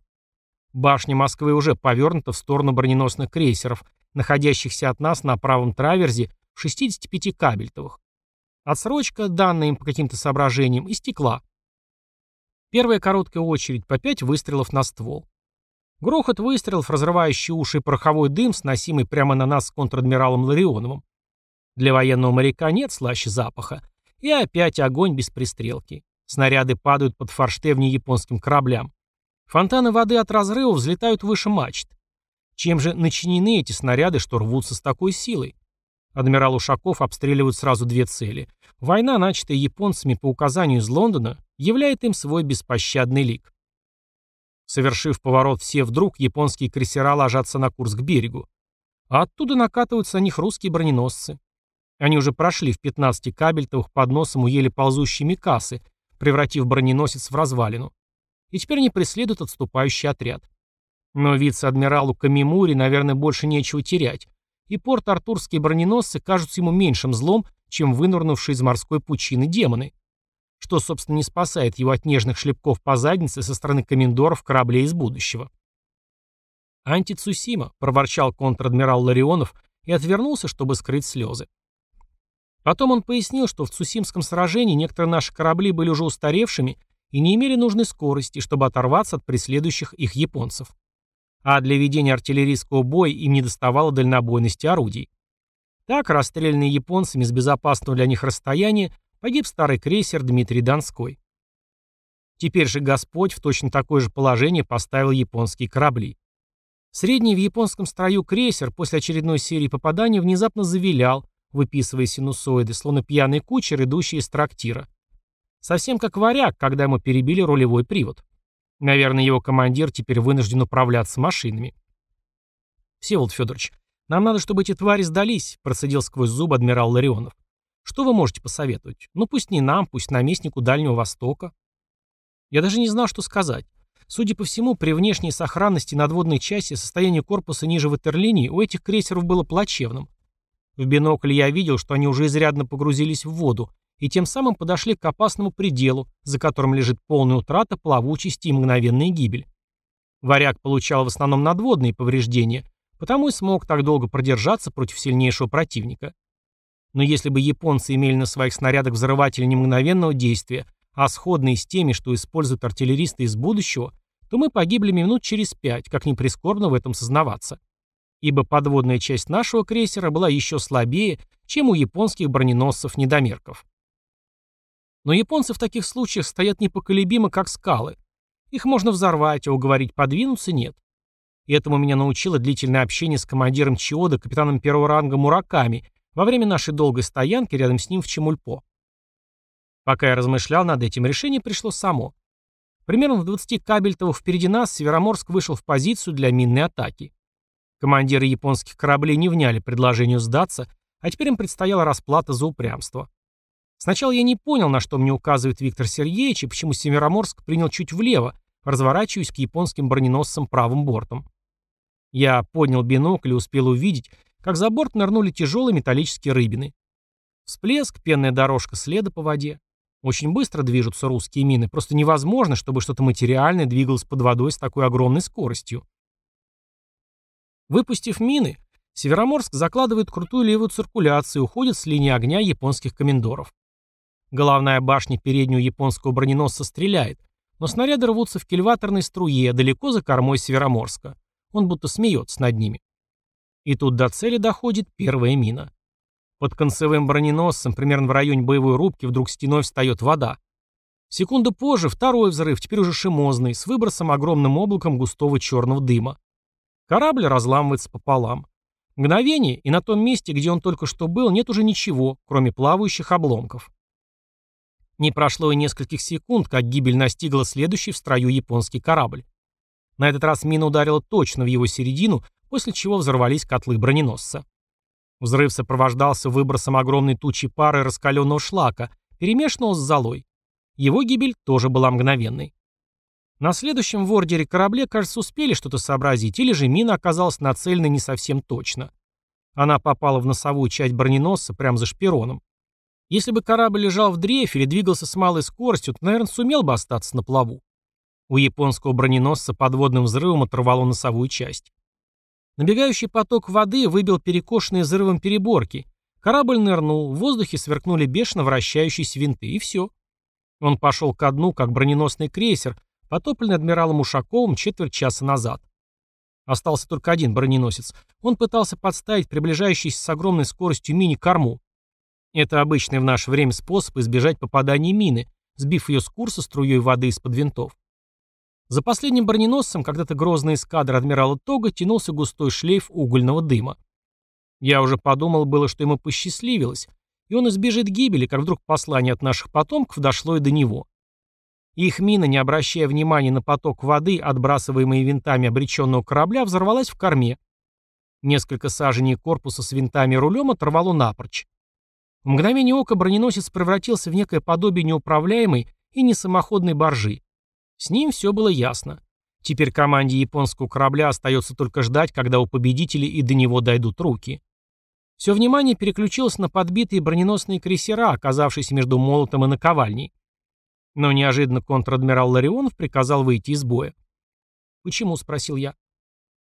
Башня Москвы уже повернута в сторону броненосных крейсеров, находящихся от нас на правом траверзе в 65 кабельтовых. Отсрочка, данная им по каким-то соображениям, истекла. Первая короткая очередь по пять выстрелов на ствол. Грохот выстрелов, разрывающий уши и пороховой дым, сносимый прямо на нас с контр-адмиралом Ларионовым. Для военного моряка нет слаще запаха. И опять огонь без пристрелки. Снаряды падают под форштевни японским кораблям. Фонтаны воды от разрыва взлетают выше мачт. Чем же начинены эти снаряды, что рвутся с такой силой? Адмирал Ушаков обстреливают сразу две цели. Война, начатая японцами по указанию из Лондона, являет им свой беспощадный лик. Совершив поворот все вдруг, японские крейсера ложатся на курс к берегу. А оттуда накатываются на них русские броненосцы. Они уже прошли в 15 кабельтовых под носом у еле ползущей Микасы, превратив броненосец в развалину. И теперь они преследуют отступающий отряд. Но вице-адмиралу Камимури, наверное, больше нечего терять, и порт-артурские броненосцы кажутся ему меньшим злом, чем вынурнувшие из морской пучины демоны. Что, собственно, не спасает его от нежных шлепков по заднице со стороны комендоров кораблей из будущего. «Антицусима», — проворчал контр-адмирал Ларионов и отвернулся, чтобы скрыть слезы. Потом он пояснил, что в Цусимском сражении некоторые наши корабли были уже устаревшими и не имели нужной скорости, чтобы оторваться от преследующих их японцев а для ведения артиллерийского боя им не доставало дальнобойности орудий. Так, расстрелянный японцами с безопасного для них расстояния, погиб старый крейсер Дмитрий Донской. Теперь же Господь в точно такое же положение поставил японские корабли. Средний в японском строю крейсер после очередной серии попаданий внезапно завилял, выписывая синусоиды, словно пьяный кучер, идущий из трактира. Совсем как варяг, когда ему перебили рулевой привод. Наверное, его командир теперь вынужден управляться машинами. «Всеволод Федорович, нам надо, чтобы эти твари сдались», процедил сквозь зубы адмирал Ларионов. «Что вы можете посоветовать? Ну пусть не нам, пусть наместнику Дальнего Востока». Я даже не знал, что сказать. Судя по всему, при внешней сохранности надводной части состояние корпуса ниже ватерлинии у этих крейсеров было плачевным. В бинокль я видел, что они уже изрядно погрузились в воду, и тем самым подошли к опасному пределу, за которым лежит полная утрата плавучести и мгновенная гибель. Варяг получал в основном надводные повреждения, потому и смог так долго продержаться против сильнейшего противника. Но если бы японцы имели на своих снарядах взрыватели не мгновенного действия, а сходные с теми, что используют артиллеристы из будущего, то мы погибли минут через пять, как ни прискорбно в этом сознаваться. Ибо подводная часть нашего крейсера была еще слабее, чем у японских броненосцев-недомерков. Но японцы в таких случаях стоят непоколебимо, как скалы. Их можно взорвать, а уговорить подвинуться нет. И этому меня научило длительное общение с командиром Чиода, капитаном первого ранга Мураками, во время нашей долгой стоянки рядом с ним в Чемульпо. Пока я размышлял над этим, решение пришло само. Примерно в 20 кабельтовых впереди нас Североморск вышел в позицию для минной атаки. Командиры японских кораблей не вняли предложению сдаться, а теперь им предстояла расплата за упрямство. Сначала я не понял, на что мне указывает Виктор Сергеевич и почему Североморск принял чуть влево, разворачиваясь к японским броненосцам правым бортом. Я поднял бинокль и успел увидеть, как за борт нырнули тяжелые металлические рыбины. Всплеск, пенная дорожка следа по воде. Очень быстро движутся русские мины, просто невозможно, чтобы что-то материальное двигалось под водой с такой огромной скоростью. Выпустив мины, Североморск закладывает крутую левую циркуляцию и уходит с линии огня японских комендоров. Головная башня переднего японского броненосца стреляет, но снаряды рвутся в кильваторной струе, далеко за кормой Североморска. Он будто смеется над ними. И тут до цели доходит первая мина. Под концевым броненосцем, примерно в районе боевой рубки, вдруг стеной встает вода. Секунду позже второй взрыв, теперь уже шимозный, с выбросом огромным облаком густого черного дыма. Корабль разламывается пополам. Мгновение, и на том месте, где он только что был, нет уже ничего, кроме плавающих обломков. Не прошло и нескольких секунд, как гибель настигла следующий в строю японский корабль. На этот раз мина ударила точно в его середину, после чего взорвались котлы броненосца. Взрыв сопровождался выбросом огромной тучи пары раскаленного шлака, перемешанного с золой. Его гибель тоже была мгновенной. На следующем вордере корабле, кажется, успели что-то сообразить, или же мина оказалась нацелена не совсем точно. Она попала в носовую часть броненосца прямо за шпироном. Если бы корабль лежал в дрейфе или двигался с малой скоростью, то, наверное, сумел бы остаться на плаву. У японского броненосца подводным взрывом оторвало носовую часть. Набегающий поток воды выбил перекошенные взрывом переборки. Корабль нырнул, в воздухе сверкнули бешено вращающиеся винты, и все. Он пошел ко дну, как броненосный крейсер, потопленный адмиралом Ушаковым четверть часа назад. Остался только один броненосец. Он пытался подставить приближающийся с огромной скоростью мини-корму. Это обычный в наше время способ избежать попадания мины, сбив ее с курса струей воды из-под винтов. За последним броненосцем, когда-то грозный эскадр адмирала Тога, тянулся густой шлейф угольного дыма. Я уже подумал было, что ему посчастливилось, и он избежит гибели, как вдруг послание от наших потомков дошло и до него. Их мина, не обращая внимания на поток воды, отбрасываемый винтами обреченного корабля, взорвалась в корме. Несколько саженей корпуса с винтами и рулем оторвало напрочь. В мгновение ока броненосец превратился в некое подобие неуправляемой и несамоходной боржи. С ним все было ясно. Теперь команде японского корабля остается только ждать, когда у победителей и до него дойдут руки. Все внимание переключилось на подбитые броненосные крейсера, оказавшиеся между молотом и наковальней. Но неожиданно контр-адмирал Ларионов приказал выйти из боя. «Почему?» — спросил я.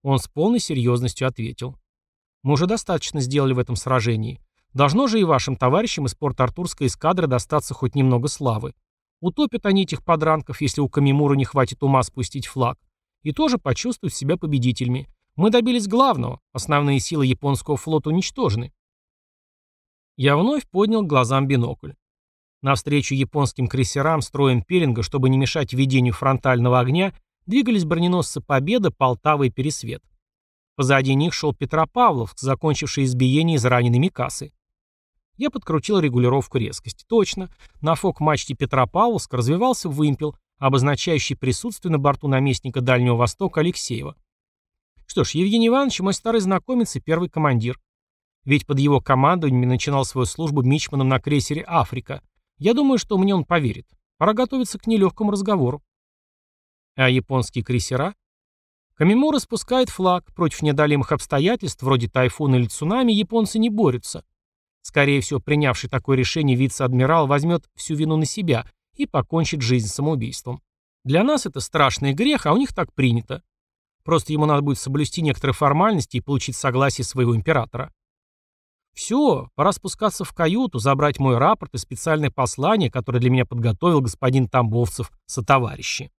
Он с полной серьезностью ответил. «Мы уже достаточно сделали в этом сражении. Должно же и вашим товарищам из порт-артурской эскадры достаться хоть немного славы. Утопят они этих подранков, если у Камимура не хватит ума спустить флаг. И тоже почувствуют себя победителями. Мы добились главного. Основные силы японского флота уничтожены. Я вновь поднял глазам бинокль. Навстречу японским крейсерам строем пелинга, чтобы не мешать ведению фронтального огня, двигались броненосцы «Победа», «Полтава» и «Пересвет». Позади них шел Петропавловск, закончивший избиение израненной Микасы. Я подкрутил регулировку резкости. Точно, на фок-мачте Петропавловска развивался вымпел, обозначающий присутствие на борту наместника Дальнего Востока Алексеева. Что ж, Евгений Иванович мой старый знакомец и первый командир. Ведь под его командованием начинал свою службу мичманом на крейсере «Африка». Я думаю, что мне он поверит. Пора готовиться к нелегкому разговору. А японские крейсера? Камимура спускает флаг. Против неодолимых обстоятельств, вроде тайфуна или цунами, японцы не борются. Скорее всего, принявший такое решение вице-адмирал возьмет всю вину на себя и покончит жизнь самоубийством. Для нас это страшный грех, а у них так принято. Просто ему надо будет соблюсти некоторые формальности и получить согласие своего императора. Все, пора спускаться в каюту, забрать мой рапорт и специальное послание, которое для меня подготовил господин Тамбовцев со товарищи.